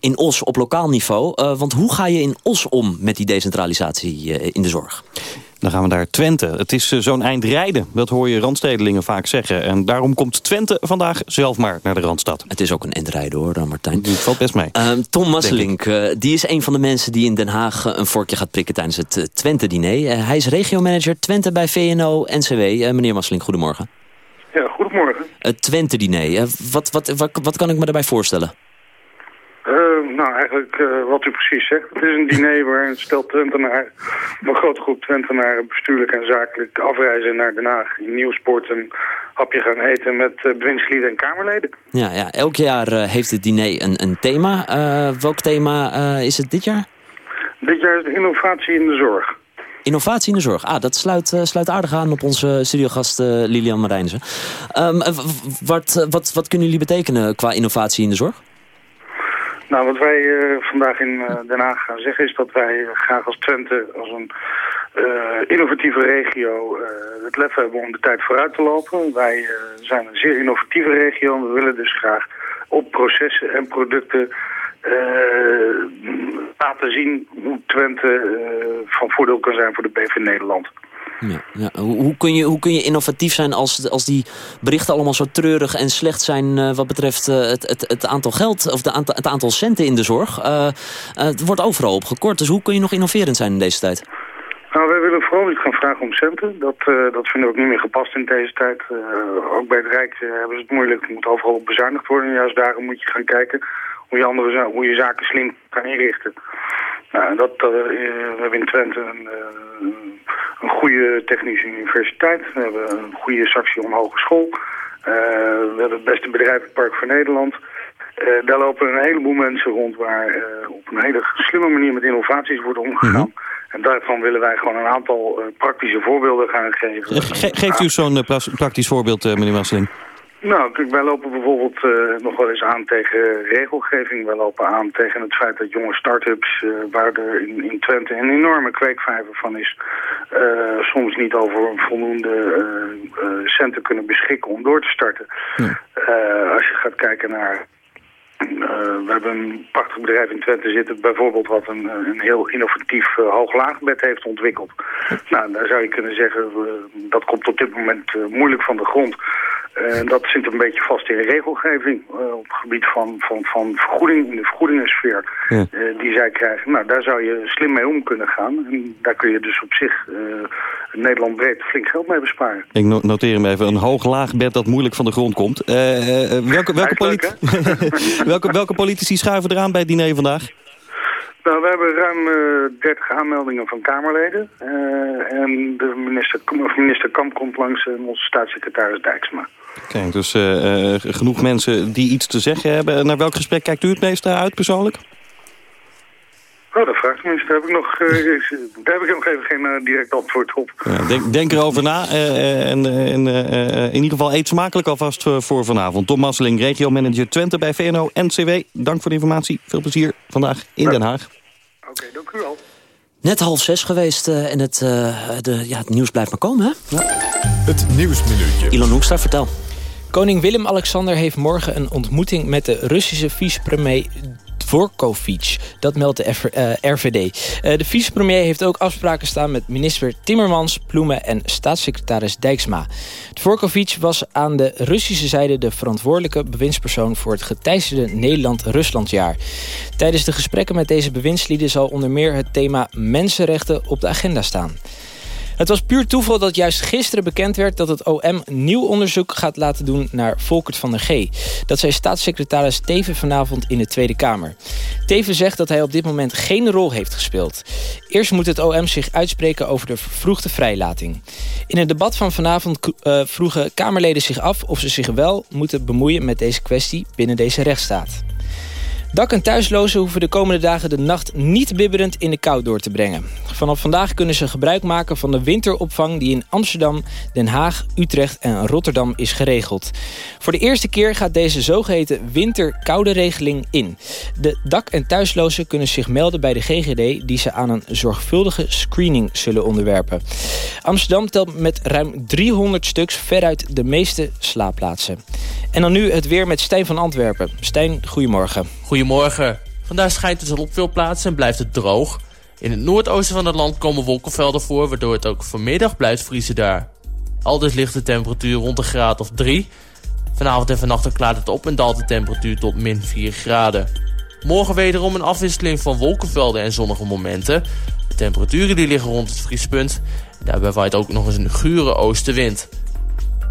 in Os op lokaal niveau. Want hoe ga je in Os om met die decentralisatie in de zorg?
Dan gaan we naar Twente. Het is eh, zo'n eind rijden, dat hoor je randstedelingen vaak zeggen. En daarom komt Twente vandaag zelf maar naar de Randstad.
Het is ook een endrijden hoor, dan Martijn.
Het valt best mee.
Eh, Tom Masselink, eh, die is een van de mensen die in Den Haag eh, een vorkje gaat prikken tijdens het Twente-diner. Hij is regiomanager Twente bij VNO-NCW. Meneer Masselink, goedemorgen.
Ja, goedemorgen.
Het Twente-diner, wat, wat, wat, wat kan ik me daarbij voorstellen?
Ehm, nou, eigenlijk uh, wat u precies zegt. Het is een diner waar een stel Twentenaar, een grote groep Twentenaren bestuurlijk en zakelijk afreizen naar Den Haag. In Nieuwsport een hapje gaan eten met uh, bewindslieden en Kamerleden.
Ja, ja elk jaar heeft het diner een, een thema. welk thema is het dit jaar?
Dit jaar is de innovatie in de zorg.
Innovatie in de zorg. Ah, dat sluit, sluit aardig aan op onze studiogast Lilian Marijnse. Um, wat, wat, wat kunnen jullie betekenen qua innovatie in de zorg?
Nou, wat wij uh, vandaag in uh, Den Haag gaan zeggen is dat wij graag als Twente, als een uh, innovatieve regio, het lef hebben om de tijd vooruit te lopen. Wij zijn een zeer innovatieve regio en we willen dus graag op processen en producten laten zien hoe Twente van voordeel kan zijn voor de BV Nederland.
Ja. Hoe, kun je, hoe kun je innovatief zijn als, als die berichten allemaal zo treurig en slecht zijn... Uh, wat betreft uh, het, het, het aantal geld of de aantal, het aantal centen in de zorg? Uh, het wordt overal opgekort, dus hoe kun je nog innoverend zijn in deze tijd?
Nou, wij willen vooral niet gaan vragen om centen. Dat, dat vinden we ook niet meer gepast in deze tijd. ook bij het Rijk hebben ze het moeilijk. Er moet overal op bezuinigd worden. En juist daarom moet je gaan kijken hoe je, andere, hoe je zaken slim kan inrichten. Nou, dat, we hebben in Twente een een goede technische universiteit. We hebben een goede Saxion Hogeschool. Uh, we hebben het beste bedrijvenpark van Nederland. Daar lopen een heleboel mensen rond waar op een hele slimme manier met innovaties wordt omgegaan. -hmm. En daarvan willen wij gewoon een aantal praktische voorbeelden gaan geven.
Ge geeft u zo'n praktisch voorbeeld, meneer Wasseling?
Nou, kijk, wij lopen bijvoorbeeld uh, nog wel eens aan tegen regelgeving. Wij lopen aan tegen het feit dat jonge start-ups, uh, waar er in, in Twente een enorme kweekvijver van is, uh, soms niet over voldoende centen kunnen beschikken om door te starten. Ja. als je gaat kijken naar uh, we hebben een prachtig bedrijf in Twente zitten, bijvoorbeeld wat een, een heel innovatief uh, hooglaagbed heeft ontwikkeld. Nou, daar zou je kunnen zeggen, uh, dat komt op dit moment moeilijk van de grond. En dat zit een beetje vast in de regelgeving op het gebied van, van, van vergoeding, in de vergoedingensfeer ja. die zij krijgen. Nou, daar zou je slim mee om kunnen gaan. En daar kun je dus op zich Nederland breed flink geld mee besparen.
Ik noteer hem even, een hooglaagbed dat moeilijk van de grond komt. welke, welke, [laughs] welke, welke politici schuiven eraan bij het diner vandaag?
Nou, we hebben ruim uh, 30 aanmeldingen van Kamerleden. Uh, en de minister, minister Kamp komt langs en onze staatssecretaris Dijksma.
Kijk, dus genoeg mensen die iets te zeggen hebben. Naar welk gesprek kijkt u het meest uit persoonlijk?
Oh, dat vraagt me Daar heb ik nog, [laughs] uh, daar heb ik nog even geen uh, direct antwoord op.
Ja, denk, denk, erover na. Uh, en in ieder geval eet smakelijk alvast voor vanavond. Tom Masseling, regio-manager Twente bij VNO-NCW. Dank voor de informatie. Veel plezier vandaag in Den Haag.
Oké, okay, dank u wel.
Net half zes geweest en het, de, ja, het nieuws blijft maar komen, hè? Ja.
Het Nieuwsminuutje.
Ilon Hoekstra, vertel.
Koning Willem-Alexander heeft morgen een ontmoeting met de Russische vicepremier Dvorkovic. Dat meldt de RVD. Uh, de vicepremier heeft ook afspraken staan met minister Timmermans, Ploemen en staatssecretaris Dijksma. Dvorkovic was aan de Russische zijde de verantwoordelijke bewindspersoon voor het geteisterde Nederland-Ruslandjaar. Tijdens de gesprekken met deze bewindslieden zal onder meer het thema mensenrechten op de agenda staan. Het was puur toeval dat juist gisteren bekend werd... dat het OM nieuw onderzoek gaat laten doen naar Volkert van der G. Dat zei staatssecretaris Teven vanavond in de Tweede Kamer. Teven zegt dat hij op dit moment geen rol heeft gespeeld. Eerst moet het OM zich uitspreken over de vervroegde vrijlating. In het debat van vanavond uh, vroegen Kamerleden zich af... of ze zich wel moeten bemoeien met deze kwestie binnen deze rechtsstaat. Dak- en thuislozen hoeven de komende dagen de nacht niet bibberend in de kou door te brengen. Vanaf vandaag kunnen ze gebruik maken van de winteropvang die in Amsterdam, Den Haag, Utrecht en Rotterdam is geregeld. Voor de eerste keer gaat deze zogeheten winterkoude regeling in. De dak- en thuislozen kunnen zich melden bij de GGD die ze aan een zorgvuldige screening zullen onderwerpen. Amsterdam telt met ruim 300 stuks veruit de meeste slaapplaatsen. En dan nu het weer met Stijn van Antwerpen. Stijn, goedemorgen.
Goedemorgen. Vandaag schijnt zon op veel plaatsen en blijft het droog. In het noordoosten van het land komen wolkenvelden voor... waardoor het ook vanmiddag blijft vriezen daar. Aldus ligt de temperatuur rond een graad of 3. Vanavond en vannacht klaart het op en daalt de temperatuur tot min 4 graden. Morgen wederom een afwisseling van wolkenvelden en zonnige momenten. De temperaturen die liggen rond het vriespunt. Daarbij waait ook nog eens een gure oostenwind.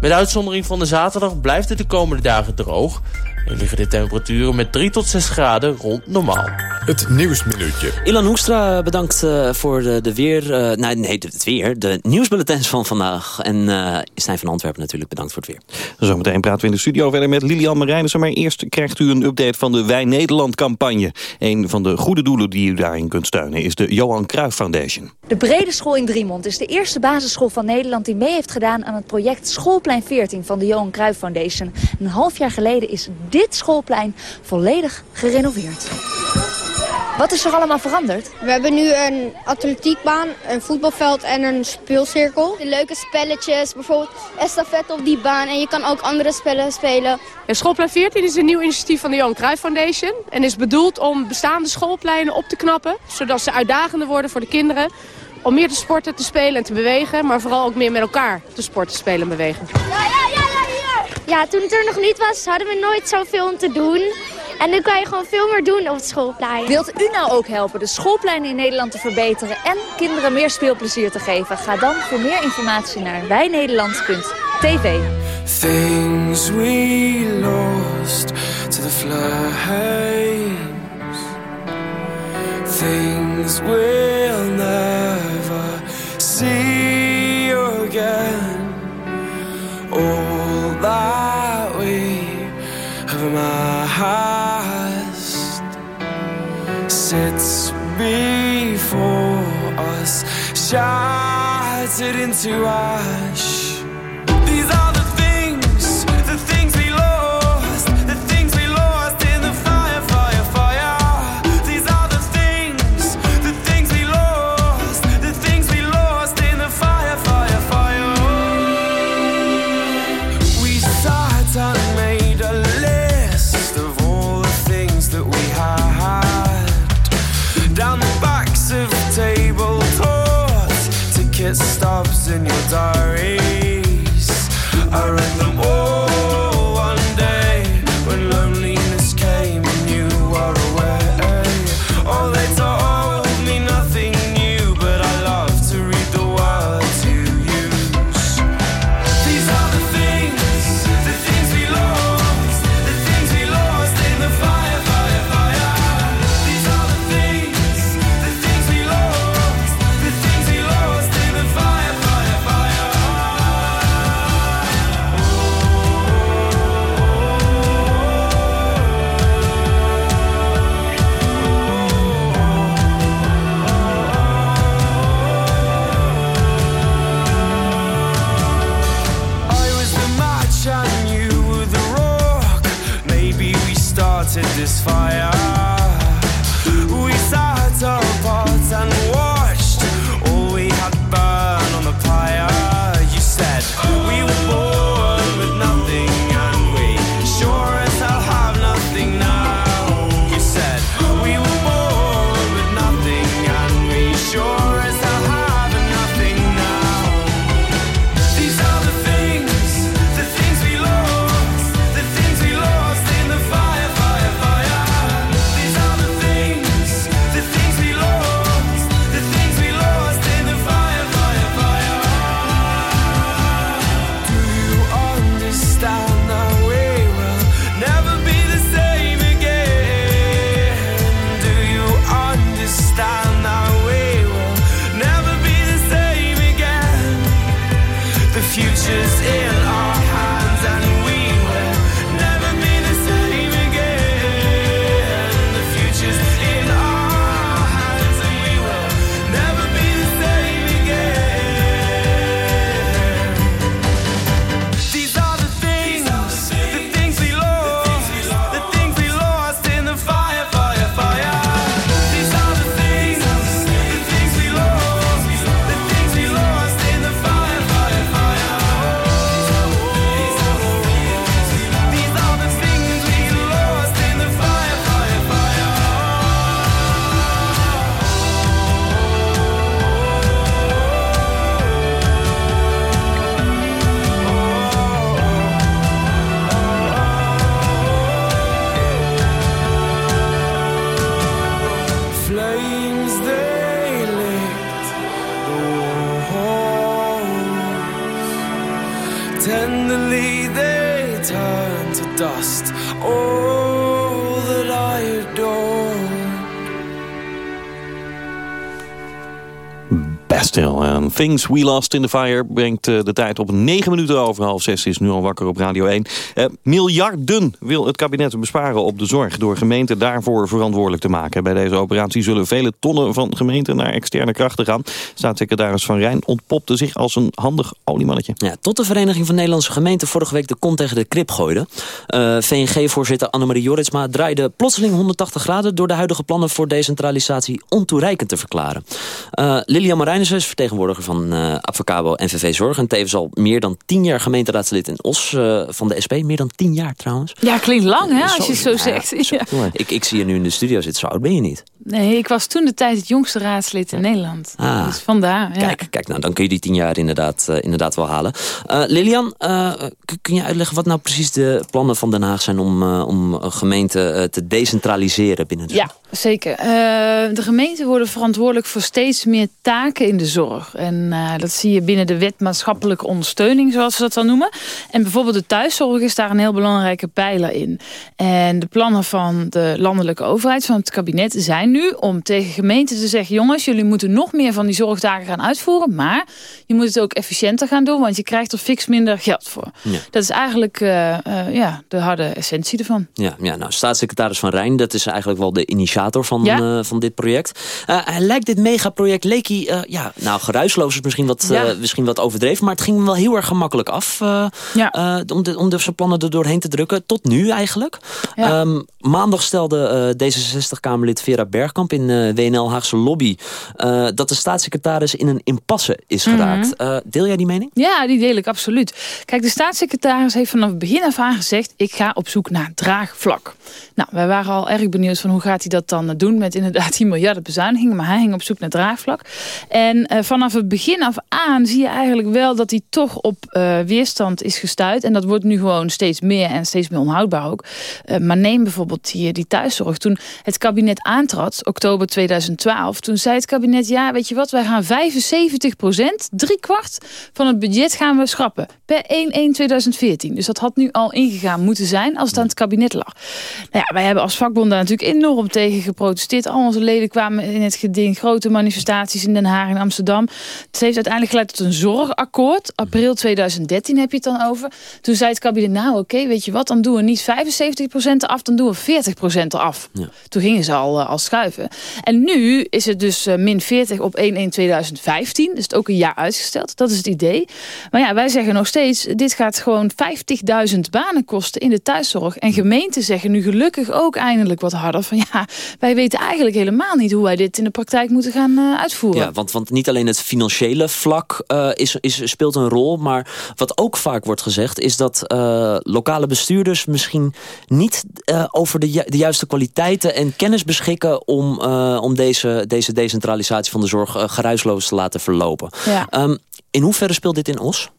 Met uitzondering van de zaterdag blijft het de komende dagen droog. En liggen de temperaturen met 3 tot 6 graden rond normaal.
Het Nieuwsminuutje.
Ilan Hoekstra bedankt uh, voor de, de weer... Uh, nee, nee, het weer. De nieuwsbulletins van vandaag. En uh, Stijn van Antwerpen natuurlijk bedankt voor het weer.
Zometeen praten we in de studio verder met Lilian Marijnissen. Maar eerst krijgt u een update van de Wij Nederland-campagne. Een van de goede doelen die u daarin kunt steunen... is de Johan Cruijff Foundation.
De Brede School in Driemond is de eerste basisschool van Nederland... die mee heeft gedaan aan het project Schoolplein 14 van de Johan Cruijff Foundation. Een half jaar geleden is dit schoolplein volledig gerenoveerd. Wat is er allemaal veranderd?
We hebben nu een atletiekbaan, een voetbalveld en een speelcirkel. Leuke spelletjes, bijvoorbeeld estafette op die baan. En je kan ook andere spellen spelen.
Ja, Schoolplein 14 is een nieuw initiatief van de Johan Cruijff Foundation. En is bedoeld om bestaande schoolpleinen op te knappen. Zodat ze uitdagender worden voor de kinderen. Om meer te sporten, te spelen en te bewegen. Maar vooral ook meer met elkaar te sporten, spelen en bewegen.
Ja, ja, ja, ja, hier! Ja, toen het er nog niet was, hadden we nooit zoveel om te doen. En nu kan je gewoon veel meer doen op het schoolplein.
Wilt u nou ook helpen de schoolpleinen in Nederland te verbeteren... en kinderen meer speelplezier te geven? Ga dan voor meer informatie naar wijnederland.tv.
Things we lost to the flames Things we'll never see again All that we have amassed Sits before us Shattered into ash. These are Things We Lost in the Fire
brengt eh, de tijd op 9 minuten over half zes. Is nu al wakker op Radio 1. Eh, miljarden wil het kabinet besparen op de zorg... door gemeenten daarvoor verantwoordelijk te maken. Bij deze operatie zullen vele tonnen van gemeenten naar externe krachten gaan. Staatssecretaris Van Rijn ontpopte zich als een handig oliemannetje.
Ja, tot de Vereniging van Nederlandse Gemeenten vorige week de kont tegen de krip gooide. Eh, VNG-voorzitter Annemarie Jorritsma draaide plotseling 180 graden... door de huidige plannen voor decentralisatie ontoereikend te verklaren. Uh, Lilian Marijnissen is vertegenwoordiger van uh, Avocabo NVV Zorg... en tevens al meer dan tien jaar gemeenteraadslid in Os uh, van de SP. Meer dan tien jaar trouwens.
Ja, klinkt lang hè, als je het zo
ja,
zegt.
Zo,
Ja.
ik, ik zie je nu in de studio zitten, zo oud ben je niet.
Nee, ik was toen de tijd het jongste raadslid in Nederland.
Ah.
Dus vandaar, ja.
Kijk, kijk nou, dan kun je die tien jaar inderdaad, uh, inderdaad wel halen. Uh, Lilian, uh, kun je uitleggen wat nou precies de plannen van Den Haag zijn... om, om gemeenten te decentraliseren binnen de
Ja, zeker. de gemeenten worden verantwoordelijk voor steeds meer taken in de zorg. En dat zie je binnen de wet maatschappelijke ondersteuning, zoals ze dat dan noemen. En bijvoorbeeld de thuiszorg is daar een heel belangrijke pijler in. En de plannen van de landelijke overheid, van het kabinet, zijn nu om tegen gemeenten te zeggen... jongens, jullie moeten nog meer van die zorgtaken gaan uitvoeren... maar je moet het ook efficiënter gaan doen... want je krijgt er fix minder geld voor.
Ja.
Dat is eigenlijk uh, uh, ja, de harde essentie ervan.
Ja, ja, nou, staatssecretaris Van Rijn, dat is eigenlijk wel de initiator van,
ja?
uh, van dit project. lijkt dit megaproject, leek hij, ja, nou, geruisloos is misschien wat,
ja.
misschien wat overdreven... maar het ging wel heel erg gemakkelijk af
ja.
om, de, om de, zijn plannen er doorheen te drukken. Tot nu eigenlijk. Um, maandag stelde D66-Kamerlid Vera Bergkamp in uh, WNL Haagse Lobby... Uh, dat de staatssecretaris in een impasse is geraakt. Mm -hmm. uh, deel jij die mening?
Ja, die deel ik absoluut. Kijk, de staatssecretaris heeft vanaf het begin af aan gezegd... ik ga op zoek naar draagvlak. Nou, wij waren al erg benieuwd van hoe gaat hij dat dan doen... met inderdaad die miljarden bezuinigingen. Maar hij ging op zoek naar draagvlak. En vanaf het begin af aan zie je eigenlijk wel... dat hij toch op weerstand is gestuurd. En dat wordt nu gewoon steeds meer en steeds meer onhoudbaar ook. maar neem bijvoorbeeld die, die thuiszorg. Toen het kabinet aantrad, oktober 2012... toen zei het kabinet, ja, weet je wat, wij gaan 75 procent, drie kwart van het budget gaan we schrappen. Per 1-1-2014. Dus dat had nu al ingegaan moeten zijn als het aan het kabinet lag. Nou ja, wij hebben als vakbond daar natuurlijk enorm tegen geprotesteerd. Al onze leden kwamen in het geding, grote manifestaties in Den Haag en Amsterdam. Het heeft uiteindelijk geleid tot een zorgakkoord. April 2013 heb je het dan over. Toen zei het kabinet, nou oké, okay, weet je wat, dan doen we niet 75 procent af, dan doen we 40 procent eraf.
Ja.
Toen gingen ze al, uh, al schuiven. En nu is het dus uh, min 40 op 1-1-2015. Dus het ook een jaar uitgesteld. Dat is het idee. Maar ja, wij zeggen nog steeds... dit gaat gewoon 50.000 banen kosten in de thuiszorg. En gemeenten zeggen nu gelukkig ook eindelijk wat harder... van ja, wij weten eigenlijk helemaal niet... hoe wij dit in de praktijk moeten gaan uh, uitvoeren.
Ja, want, want niet alleen het financiële vlak is, is, speelt een rol... maar wat ook vaak wordt gezegd... is dat lokale bestuurders misschien niet over de, de juiste kwaliteiten... en kennis beschikken om, om deze, deze decentralisatie van de zorg uh, geruisloos te laten verlopen.
Ja.
Um, in hoeverre speelt dit in Os?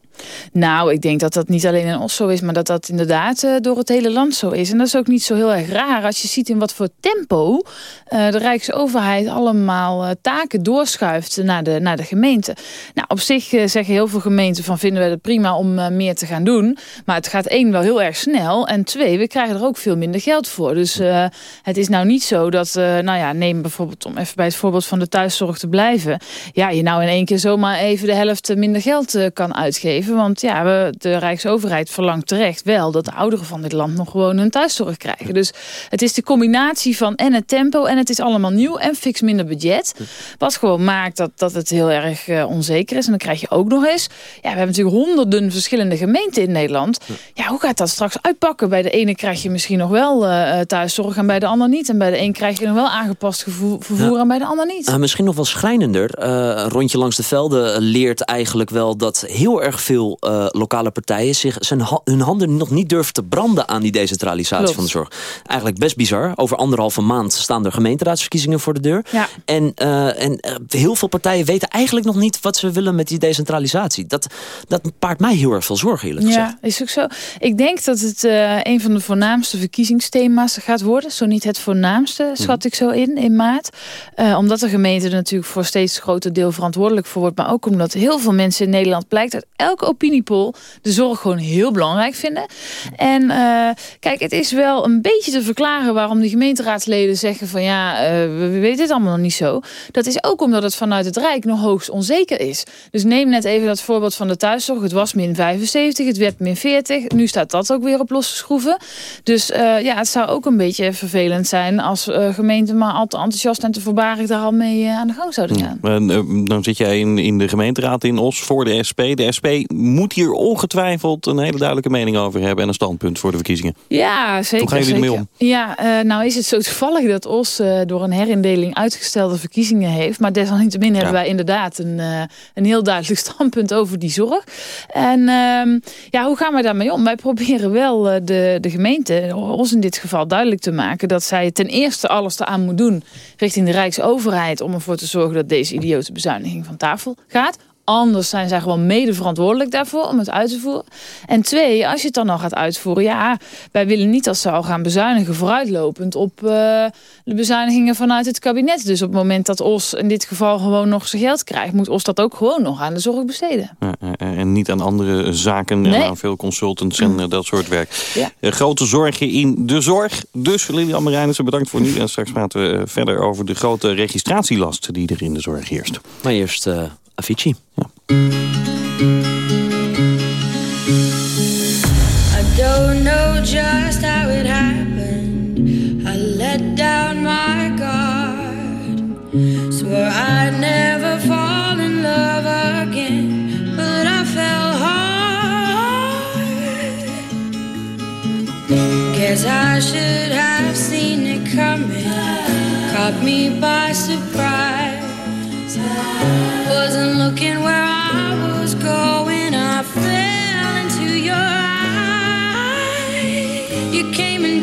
Nou, ik denk dat dat niet alleen in Os zo is... maar dat dat inderdaad uh, door het hele land zo is. En dat is ook niet zo heel erg raar als je ziet in wat voor tempo... Uh, de Rijksoverheid allemaal uh, taken doorschuift naar de, naar de gemeente. Nou, op zich zeggen heel veel gemeenten van... vinden we het prima om meer te gaan doen. Maar het gaat één wel heel erg snel. En twee, we krijgen er ook veel minder geld voor. Dus het is nou niet zo dat... nou ja, neem bijvoorbeeld om even bij het voorbeeld van de thuiszorg te blijven... ja, je nou in één keer zomaar even de helft minder geld kan uitgeven. Want ja, we, de Rijksoverheid verlangt terecht wel dat de ouderen van dit land nog gewoon een thuiszorg krijgen. Dus het is de combinatie van en het tempo en het is allemaal nieuw en fix minder budget. Wat gewoon maakt dat, dat het heel erg uh, onzeker is. En dan krijg je ook nog eens, ja, we hebben natuurlijk honderden verschillende gemeenten in Nederland. Ja, hoe gaat dat straks uitpakken? Bij de ene krijg je misschien nog wel uh, thuiszorg en bij de ander niet. En bij de een krijg je nog wel aangepast vervoer, ja. en bij de ander niet.
Uh, misschien nog wel schrijnender. rondje langs de velden leert eigenlijk wel dat heel erg veel veel uh, lokale partijen zich zijn ha hun handen nog niet durven te branden aan die decentralisatie
Klopt.
van de zorg. Eigenlijk best bizar. Over anderhalve maand staan er gemeenteraadsverkiezingen voor de deur.
Ja.
En, uh, en uh, heel veel partijen weten eigenlijk nog niet wat ze willen met die decentralisatie. Dat, dat paart mij heel erg veel zorgen eerlijk gezegd.
Ja, is ook zo. Ik denk dat het een van de voornaamste verkiezingsthema's gaat worden. Zo niet het voornaamste, schat mm. ik zo in, in maart. omdat de gemeente er natuurlijk voor steeds groter deel verantwoordelijk voor wordt. Maar ook omdat heel veel mensen in Nederland blijkt uit elke elke opiniepoll de zorg gewoon heel belangrijk vinden. En eh, kijk, het is wel een beetje te verklaren waarom de gemeenteraadsleden zeggen van ja, uh, we weten het allemaal nog niet zo. Dat is ook omdat het vanuit het Rijk nog hoogst onzeker is. Dus neem net even dat voorbeeld van de thuiszorg. Het was min 75, het werd min 40. Nu staat dat ook weer op losse schroeven. Dus uh, ja, het zou ook een beetje vervelend zijn als gemeenten maar al te enthousiast en te voorbarig daar al mee aan de gang zouden gaan.
En, dan zit jij in, in de gemeenteraad in Os voor de SP. De SP moet hier ongetwijfeld een hele duidelijke mening over hebben en een standpunt voor de verkiezingen.
Ja, zeker.
Hoe gaan jullie ermee
om? Ja, uh, nou is het zo toevallig dat Os uh, door een herindeling uitgestelde verkiezingen heeft. Maar desalniettemin ja. hebben wij inderdaad een, uh, een heel duidelijk [laughs] standpunt over die zorg. En uh, ja, hoe gaan wij daarmee om? Wij proberen wel de, de gemeente, Os in dit geval, duidelijk te maken dat zij ten eerste alles eraan moet doen richting de Rijksoverheid om ervoor te zorgen dat deze idiote bezuiniging van tafel gaat. Anders zijn zij gewoon mede verantwoordelijk daarvoor om het uit te voeren. En twee, als je het dan al gaat uitvoeren... ja, wij willen niet dat ze al gaan bezuinigen vooruitlopend... op uh, de bezuinigingen vanuit het kabinet. Dus op het moment dat OS in dit geval gewoon nog zijn geld krijgt... moet OS dat ook gewoon nog aan de zorg besteden.
En niet aan andere zaken nee. en aan veel consultants en uh, dat soort werk. Ja. Uh, grote zorgen in de zorg. Dus Lilian Marijnissen, bedankt voor nu. En straks praten we verder over de grote registratielast... die er in de zorg heerst.
Maar eerst... Avicii.
Ja.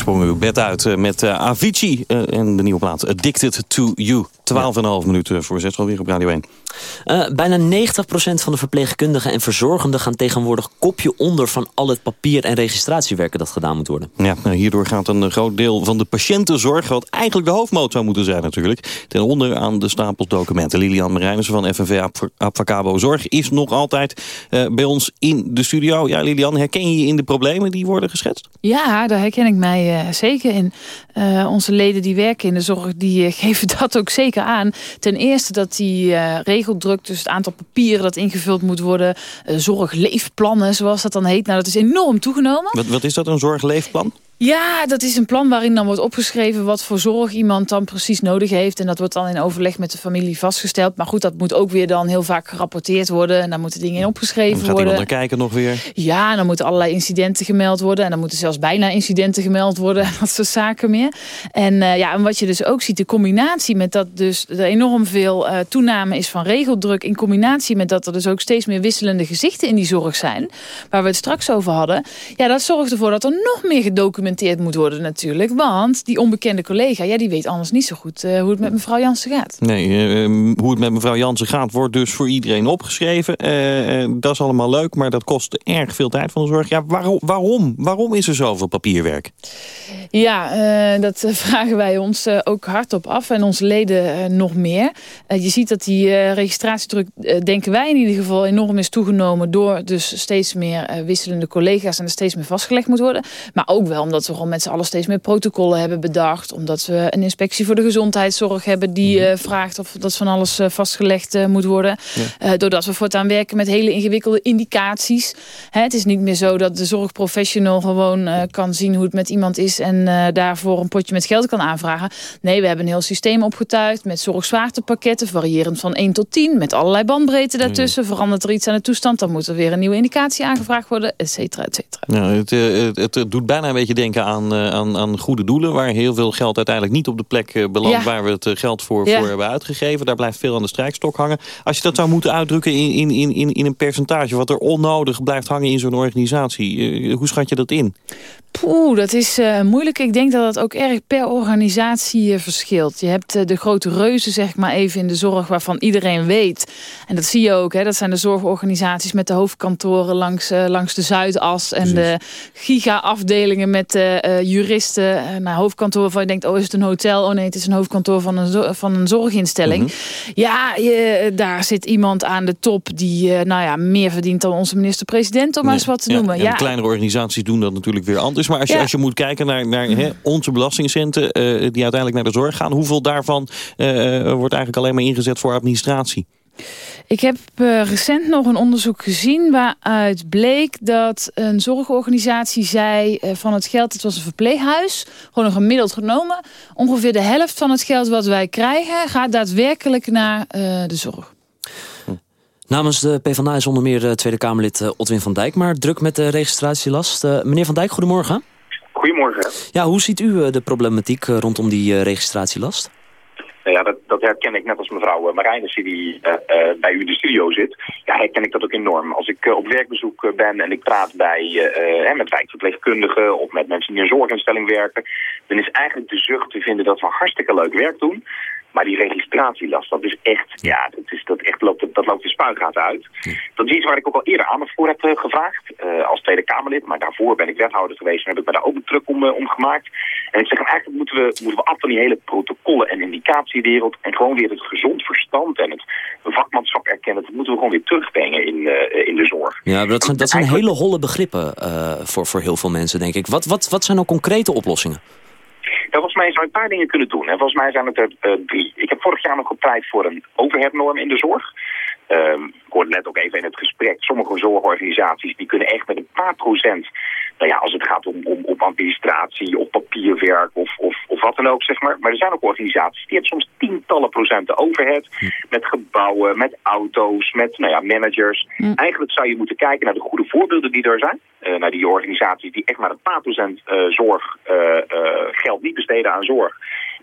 sprong uw bed uit met uh, Avicii uh, en de nieuwe plaat Addicted to You. 12,5 minuten voor zes alweer op Radio 1.
Uh, bijna 90% van de verpleegkundigen en verzorgenden gaan tegenwoordig kopje onder van al het papier- en registratiewerken dat gedaan moet worden.
Ja, nou, hierdoor gaat een groot deel van de patiëntenzorg, wat eigenlijk de hoofdmoot zou moeten zijn natuurlijk, ten onder aan de stapels documenten. Lilian Marijnissen van FNV Avacabo Zorg is nog altijd uh, bij ons in de studio. Ja, Lilian, herken je je in de problemen die worden geschetst?
Ja, daar herken ik mij uh, zeker in. onze leden die werken in de zorg, die [laughs] geven dat ook zeker aan. Ten eerste dat die regeldruk, dus het aantal papieren dat ingevuld moet worden, zorgleefplannen zoals dat dan heet, nou dat is enorm toegenomen.
Wat, wat is dat, een zorgleefplan?
Ja, dat is een plan waarin dan wordt opgeschreven... wat voor zorg iemand dan precies nodig heeft. En dat wordt dan in overleg met de familie vastgesteld. Maar goed, dat moet ook weer dan heel vaak gerapporteerd worden. En daar moeten dingen in opgeschreven
Dan gaat
worden.
iemand naar kijken nog weer.
Ja, en dan moeten allerlei incidenten gemeld worden. En dan moeten zelfs bijna incidenten gemeld worden. En [laughs] dat soort zaken meer. En, eh, ja, en wat je dus ook ziet, de combinatie met dat dus er enorm veel eh, toename is van regeldruk. In combinatie met dat er dus ook steeds meer wisselende gezichten in die zorg zijn. Waar we het straks over hadden. Ja, dat zorgt ervoor dat er nog meer gedocumenteerd moet worden natuurlijk. Want die onbekende collega, ja, die weet anders niet zo goed eh, hoe het met mevrouw Jansen gaat.
Nee, eh, ehm, hoe het met mevrouw Jansen gaat wordt dus voor iedereen opgeschreven. Eh, dat is allemaal leuk, maar dat kost erg veel tijd van de zorg. Ja, waarom, waarom, waarom is er zoveel papierwerk?
Ja, dat [laughs] vragen wij ons ook hardop af en onze leden nog meer. Je ziet dat die registratiedruk, denken wij in ieder geval, enorm is toegenomen door dus steeds meer wisselende collega's en er steeds meer vastgelegd moet worden. Maar ook wel omdat we gewoon met z'n allen steeds meer protocollen hebben bedacht. Omdat we een inspectie voor de gezondheidszorg hebben die eh, vraagt of dat van alles eh, vastgelegd eh, moet worden. Doordat we voortaan werken met hele ingewikkelde indicaties. Hè, het is niet meer zo dat de zorgprofessional gewoon kan zien hoe het met iemand is en daarvoor een potje met geld kan aanvragen. Nee, we hebben een heel systeem opgetuigd met zorgzwaartepakketten, variërend van 1 tot 10, met allerlei bandbreedte daartussen. Verandert er iets aan de toestand, dan moet er weer een nieuwe indicatie aangevraagd worden, et cetera, et cetera.
Nou, het, het, het doet bijna een beetje denken aan, eh, aan, aan goede doelen... waar heel veel geld uiteindelijk niet op de plek eh, belandt...
Ja.
waar we het eh, geld voor,
Ja.
voor hebben uitgegeven. Daar blijft veel aan de strijkstok hangen. Als je dat zou moeten uitdrukken in, in, in, in- in een percentage... wat er onnodig blijft hangen in zo'n organisatie... hoe schat je dat in?
Poeh, dat is moeilijk. Ik denk dat dat ook erg per organisatie verschilt. Je hebt de grote reuzen, zeg ik maar even, in de zorg waarvan iedereen weet. En dat zie je ook, hè, dat zijn de zorgorganisaties met de hoofdkantoren langs, langs de Zuidas. En de giga-afdelingen met eh, eh, juristen. Uh, naar hoofdkantoor waarvan je denkt, oh is het een hotel? Oh nee, het is een hoofdkantoor van een, van een zorginstelling. Ja, je, daar zit iemand aan de top die eh, nou ja, meer verdient dan onze minister-president, om maar eens wat te
Ja,
noemen.
en kleinere organisaties doen dat natuurlijk weer anders. Maar als je,
Ja.
als je moet kijken naar, naar hè, onze belastingcenten... eh, die uiteindelijk naar de zorg gaan... hoeveel daarvan eh, eh, wordt eigenlijk alleen maar ingezet voor administratie?
Ik heb eh, recent nog een onderzoek gezien waaruit bleek dat een zorgorganisatie zei eh, van het geld, het was een verpleeghuis, gewoon een gemiddeld genomen, ongeveer de helft van het geld wat wij krijgen gaat daadwerkelijk naar eh, de zorg.
Namens de PvdA is onder meer eh, Tweede Kamerlid Otwin van Dijk... maar druk met de registratielast. Meneer van Dijk, goedemorgen.
Goedemorgen.
Ja, hoe ziet u de problematiek rondom die registratielast?
Nou ja, dat, dat herken ik net als mevrouw eh, Marijnissen die eh, eh, bij u in de studio zit. Ja, herken ik dat ook enorm. Als ik op werkbezoek ben en ik praat bij, eh, met wijkverpleegkundigen of met mensen die in een zorginstelling werken, dan is eigenlijk de zucht te vinden dat we hartstikke leuk werk doen. Maar die registratielast, dat is echt, ja, dat, is, dat, echt loopt, dat loopt de spuigaten uit. Dat is iets waar ik ook al eerder aandacht voor heb eh, gevraagd, eh, als Tweede Kamerlid. Maar daarvoor ben ik wethouder geweest en heb ik me daar ook een druk om, eh, om gemaakt. En ik zeg, eigenlijk moeten we, moeten we af van die hele protocollen en indicatiewereld en gewoon weer het gezond verstand en het vakmanschap erkennen. Dat moeten we gewoon weer terugbrengen in, in de zorg.
Ja, dat zijn, dat zijn hele holle begrippen voor, voor heel veel mensen, denk ik. Wat, wat, wat zijn nou concrete oplossingen?
Volgens mij zou je een paar dingen kunnen doen. En volgens mij zijn het er eh, drie. Ik heb vorig jaar nog gepleit voor een overheadnorm in de zorg. Ehm, ik hoorde net ook even in het gesprek, sommige zorgorganisaties die kunnen echt met een paar procent, nou ja, als het gaat om, om, om administratie of papierwerk of, of, of wat dan ook, zeg maar. Maar er zijn ook organisaties die hebben soms tientallen procenten overhead met gebouwen, met auto's, met nou ja, managers. Eigenlijk zou je moeten kijken naar de goede voorbeelden die er zijn. eh, naar die organisaties die echt maar een paar procent eh, zorg, eh, geld niet besteden aan zorg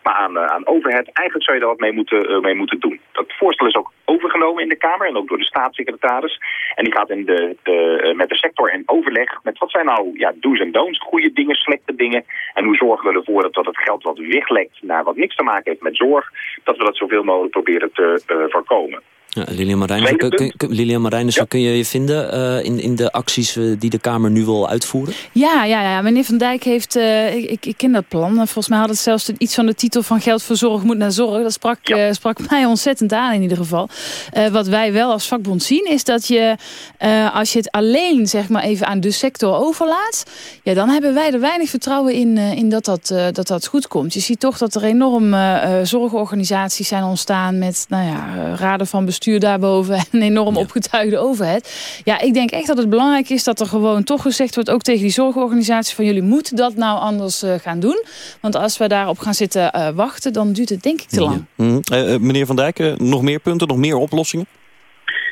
maar aan, eh, aan overhead. Eigenlijk zou je daar wat mee moeten, eh, mee moeten doen. Dat voorstel is ook overgenomen in de Kamer en ook door de staatssecretaris. En die gaat in de, de, eh, met de sector in overleg met wat zijn nou ja, do's en don'ts, goede dingen, slechte dingen. En hoe zorgen we ervoor dat, dat het geld wat weglekt naar wat niks te maken heeft met zorg, dat we dat zoveel mogelijk proberen te voorkomen.
Ja, Lilian Marijnissen, kun, kun, Lilian Marijnissen, kun je je vinden eh, in, in de acties eh, die de Kamer nu wil uitvoeren?
Ja, ja, ja. meneer Van Dijk heeft, eh, ik, ik, ik ken dat plan. Volgens mij had het zelfs iets van de titel van geld voor zorg moet naar zorg. Dat sprak, eh, sprak [laughs] mij ontzettend aan in ieder geval. Eh, wat wij wel als vakbond zien is dat je, eh, als je het alleen zeg maar even aan de sector overlaat, ja, dan hebben wij er weinig vertrouwen in, eh, in dat, dat, eh, dat dat goed komt. Je ziet toch dat er enorm zorgorganisaties zijn ontstaan met nou ja, raden van bestuur bestuur daarboven [laughs] en een enorm opgetuigde overheid. Ja, ik denk echt dat het belangrijk is dat er gewoon toch gezegd wordt, ook tegen die zorgorganisaties, van jullie moeten dat nou anders uh, gaan doen. Want als we daarop gaan zitten uh, wachten, dan duurt het denk ik te lang.
Ja. Mm. Uh, meneer Van Dijk, nog meer punten, nog meer oplossingen?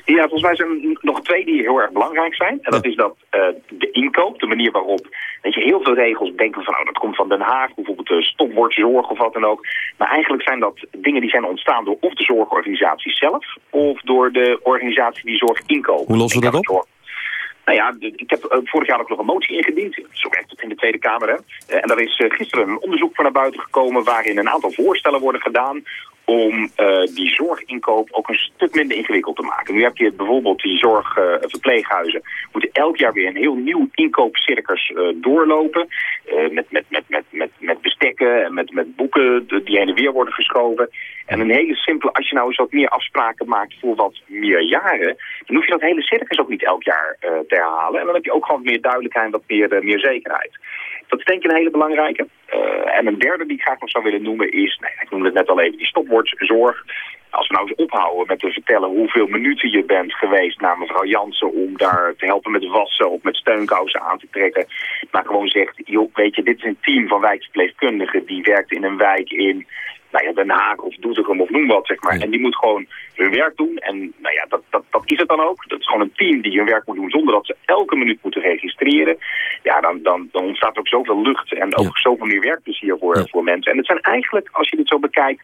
Ja, volgens mij zijn er nog twee die heel erg belangrijk zijn. En dat is dat uh, de inkoop, de manier waarop... Weet je, heel veel regels denken van, nou, dat komt van Den Haag, bijvoorbeeld de stopwoordzorg of wat dan ook. Maar eigenlijk zijn dat dingen die zijn ontstaan door of de zorgorganisatie zelf... of door de organisatie die zorg inkoopt.
Hoe lossen we dat op?
Nou ja, ik heb uh, vorig jaar ook nog een motie ingediend. Is ook echt in de Tweede Kamer. Hè? En daar is gisteren een onderzoek van naar buiten gekomen... waarin een aantal voorstellen worden gedaan om uh, die zorginkoop ook een stuk minder ingewikkeld te maken. Nu heb je bijvoorbeeld die zorgverpleeghuizen uh, moeten elk jaar weer een heel nieuw inkoopcircus uh, doorlopen. met, met, met, met, met, met bestekken en met, met boeken die heen en weer worden geschoven. En een hele simpele, als je nou eens wat meer afspraken maakt voor wat meer jaren, dan hoef je dat hele circus ook niet elk jaar te herhalen. En dan heb je ook gewoon meer duidelijkheid en wat meer, meer zekerheid. Dat is denk ik een hele belangrijke. Uh, en een derde die ik graag nog zou willen noemen is, nee, ik noemde het net al even, die stopwoordzorg. Als we nou eens ophouden met te vertellen hoeveel minuten je bent geweest naar mevrouw Jansen om daar te helpen met wassen of met steunkousen aan te trekken. Maar gewoon zegt, joh, weet je, dit is een team van wijkverpleegkundigen die werkt in een wijk in nou ja, Den Haag of Doetinchem of noem wat, zeg maar. En die moet gewoon hun werk doen. En nou ja, dat, dat, dat is het dan ook. Dat is gewoon een team die hun werk moet doen zonder dat ze elke minuut moeten registreren. Ja, dan, dan, dan ontstaat ook zoveel lucht en ook zoveel meer werkplezier voor, voor mensen. En het zijn eigenlijk, als je dit zo bekijkt,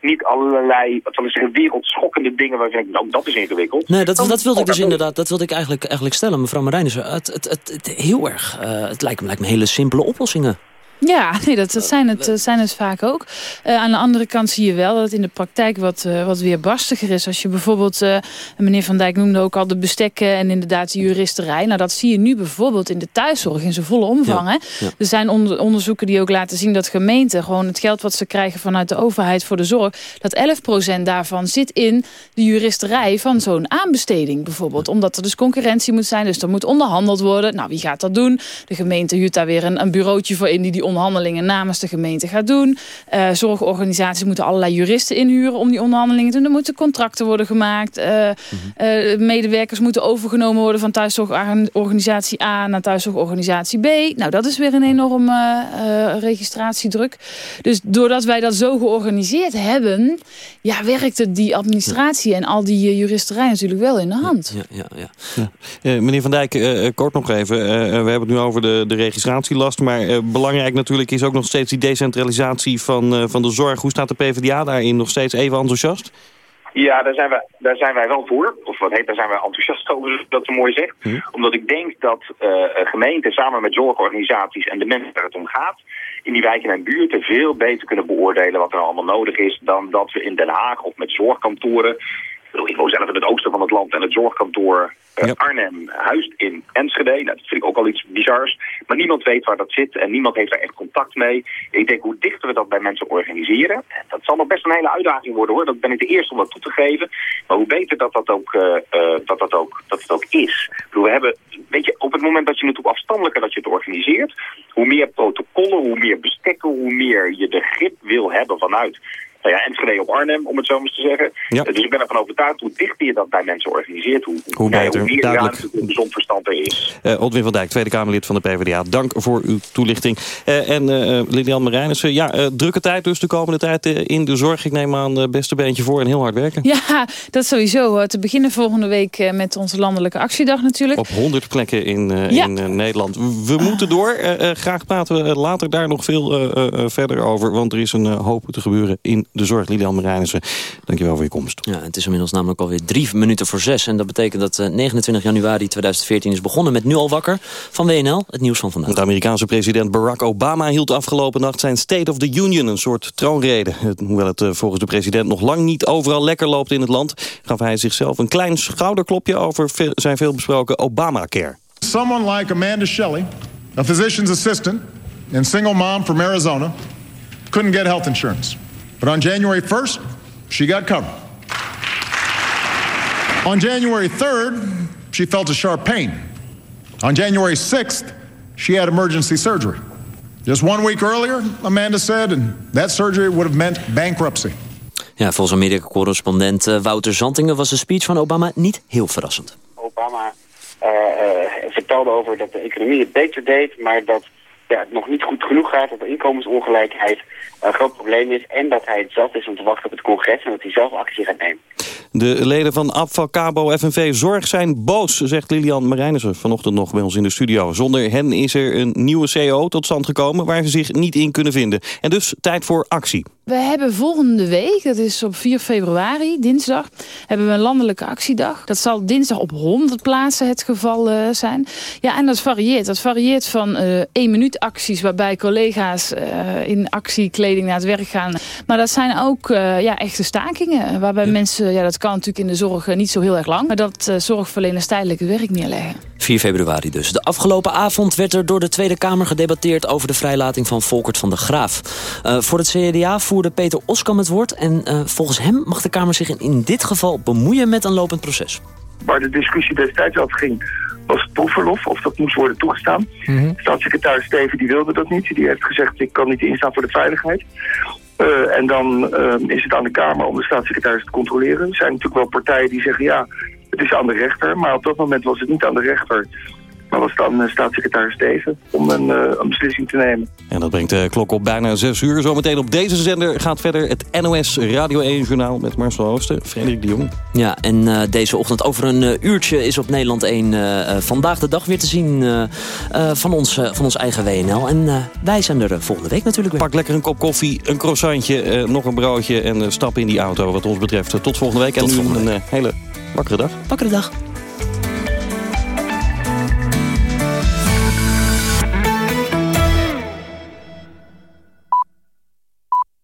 niet allerlei, wat zal ik zeggen, wereldschokkende dingen waar ik nou, dat is ingewikkeld.
Nee, dat, dat wilde ik dus inderdaad, dat wilde ik eigenlijk, eigenlijk stellen, mevrouw Marijnissen. Het, het, het, het, heel erg, uh, het lijkt me, lijkt me hele simpele oplossingen.
Ja, nee, dat, dat, zijn, het, zijn het vaak ook. Uh, aan de andere kant zie je wel dat het in de praktijk wat, uh, wat weerbarstiger is. Als je bijvoorbeeld, uh, meneer Van Dijk noemde ook al de bestekken en inderdaad de juristerij. Nou, dat zie je nu bijvoorbeeld in de thuiszorg in zijn volle omvang. Ja, hè? Ja. Er zijn onder, onderzoeken die ook laten zien dat gemeenten gewoon het geld wat ze krijgen vanuit de overheid voor de zorg, dat 11% daarvan zit in de juristerij van zo'n aanbesteding bijvoorbeeld. Omdat er dus concurrentie moet zijn, dus er moet onderhandeld worden. Nou, wie gaat dat doen? De gemeente huurt daar weer een, een bureautje voor in die die onderhandelingen namens de gemeente gaat doen. Uh, zorgorganisaties moeten allerlei juristen inhuren om die onderhandelingen te doen. Er moeten contracten worden gemaakt. Uh, mm -hmm. uh, medewerkers moeten overgenomen worden van thuiszorgorganisatie A naar thuiszorgorganisatie B. Nou, dat is weer een enorme registratiedruk. Dus doordat wij dat zo georganiseerd hebben, ja, werkt het die administratie en al die juristerij natuurlijk wel in de hand.
Ja, ja, ja. ja. meneer Van Dijk, kort nog even. we hebben het nu over de, de registratielast, maar belangrijk natuurlijk is ook nog steeds die decentralisatie van, uh, van de zorg. Hoe staat de PvdA daarin? Nog steeds even enthousiast?
Ja, daar zijn, wij, daar zijn wij wel voor. Of wat heet, daar zijn wij enthousiast over, zoals dat zo mooi zegt. Hm. Omdat ik denk dat uh, gemeenten samen met zorgorganisaties en de mensen waar het om gaat... in die wijken en buurten veel beter kunnen beoordelen wat er allemaal nodig is... dan dat we in Den Haag of met zorgkantoren ik woon zelf in het oosten van het land en het zorgkantoor uh, ja. Arnhem huist in Enschede. Nou, dat vind ik ook al iets bizars. Maar niemand weet waar dat zit en niemand heeft daar echt contact mee. Ik denk hoe dichter we dat bij mensen organiseren. Dat zal nog best een hele uitdaging worden hoor. Dat ben ik de eerste om dat toe te geven. Maar hoe beter dat dat ook, uh, uh, dat dat ook, dat het ook is. We hebben, weet je, op het moment dat je het op afstandelijker dat je het organiseert. Hoe meer protocollen, hoe meer bestekken, hoe meer je de grip wil hebben vanuit nou ja, Enschede op Arnhem, om het zo maar te zeggen. Ja. Dus ik ben ervan overtuigd, hoe dichter je dat bij mensen organiseert, hoe,
hoe, beter,
ja, hoe meer
duidelijk.
ruimte gezond verstand er is.
Uh, Otwin van Dijk, Tweede Kamerlid van de PvdA. Dank voor uw toelichting. Uh, en uh, Lilian Marijnissen, ja, drukke tijd dus de komende tijd in de zorg. Ik neem aan, beste beentje voor en heel hard werken.
Ja, dat sowieso. Te beginnen volgende week met onze landelijke actiedag natuurlijk.
Op 100 plekken in, ja. in Nederland. We moeten door. graag praten we later daar nog veel verder over. Want er is een hoop te gebeuren in de zorg. Lilian Marijnissen, dankjewel voor je komst.
Ja, het is inmiddels namelijk alweer drie minuten voor zes. En dat betekent dat 29 januari 2014 is begonnen met Nu al wakker van WNL. Het nieuws van vandaag.
De Amerikaanse president Barack Obama hield afgelopen nacht zijn State of the Union. Een soort troonrede. Hoewel het volgens de president nog lang niet overal lekker loopt in het land... gaf hij zichzelf een klein schouderklopje over zijn veelbesproken Obamacare.
Someone like Amanda Shelley, a physician's assistant and single mom from Arizona... couldn't get health insurance. But on January 1st, she got covered. On January 3rd, she felt a sharp pain. On January 6th, she had emergency surgery. Just one week earlier, Amanda said, and that surgery would have meant bankruptcy.
Ja, volgens Amerika-correspondent eh, Wouter Zantingen was de speech van Obama niet heel verrassend.
Obama eh, eh, vertelde over dat de economie het beter deed, maar dat ja, het nog niet goed genoeg gaat, dat de inkomensongelijkheid een groot probleem is en dat hij het zat is om te wachten op het congres en dat hij zelf actie gaat nemen.
De leden van Abfacabo FNV Zorg zijn boos, zegt Lilian Marijnissen vanochtend nog bij ons in de studio. Zonder hen is er een nieuwe CO tot stand gekomen waar ze zich niet in kunnen vinden. En dus tijd voor actie.
We hebben volgende week, dat is op 4 februari, dinsdag, hebben we een landelijke actiedag. Dat zal dinsdag op 100 plaatsen het geval uh, zijn. Ja, en dat varieert. Dat varieert van uh, één minuut acties waarbij collega's uh, in actiekleding naar het werk gaan. Maar dat zijn ook ja, echte stakingen. Waarbij ja. mensen, ja, dat kan natuurlijk in de zorg niet zo heel erg lang, maar dat zorgverleners tijdelijk het werk neerleggen.
4 februari dus. De afgelopen avond werd er door de Tweede Kamer gedebatteerd over de vrijlating van Volkert van der Graaf. voor het CDA voerde Peter Oskam het woord. En uh, volgens hem mag de Kamer zich in, in dit geval bemoeien met een lopend proces.
Waar de discussie destijds over ging, was het proefverlof, of dat moest worden toegestaan. Mm -hmm. Staatssecretaris Steven die wilde dat niet. Die heeft gezegd, ik kan niet instaan voor de veiligheid. Uh, en dan uh, is het aan de Kamer om de staatssecretaris te controleren. Er zijn natuurlijk wel partijen die zeggen, ja, het is aan de rechter. Maar op dat moment was het niet aan de rechter. Maar was dan uh, staatssecretaris Steven om een, uh, een, beslissing te nemen.
En dat brengt de klok op bijna zes uur. Zometeen op deze zender gaat verder het NOS Radio 1-journaal met Marcel Oosten, Frederik de Jong.
Ja, en uh, deze ochtend over een uurtje is op Nederland 1 vandaag de dag weer te zien van, ons, van ons eigen WNL. En wij zijn er volgende week natuurlijk weer.
Pak lekker een kop koffie, een croissantje, nog een broodje en stap in die auto wat ons betreft. Tot volgende week
Tot
en nu
volgende
een hele wakkere dag.
Wakkere dag.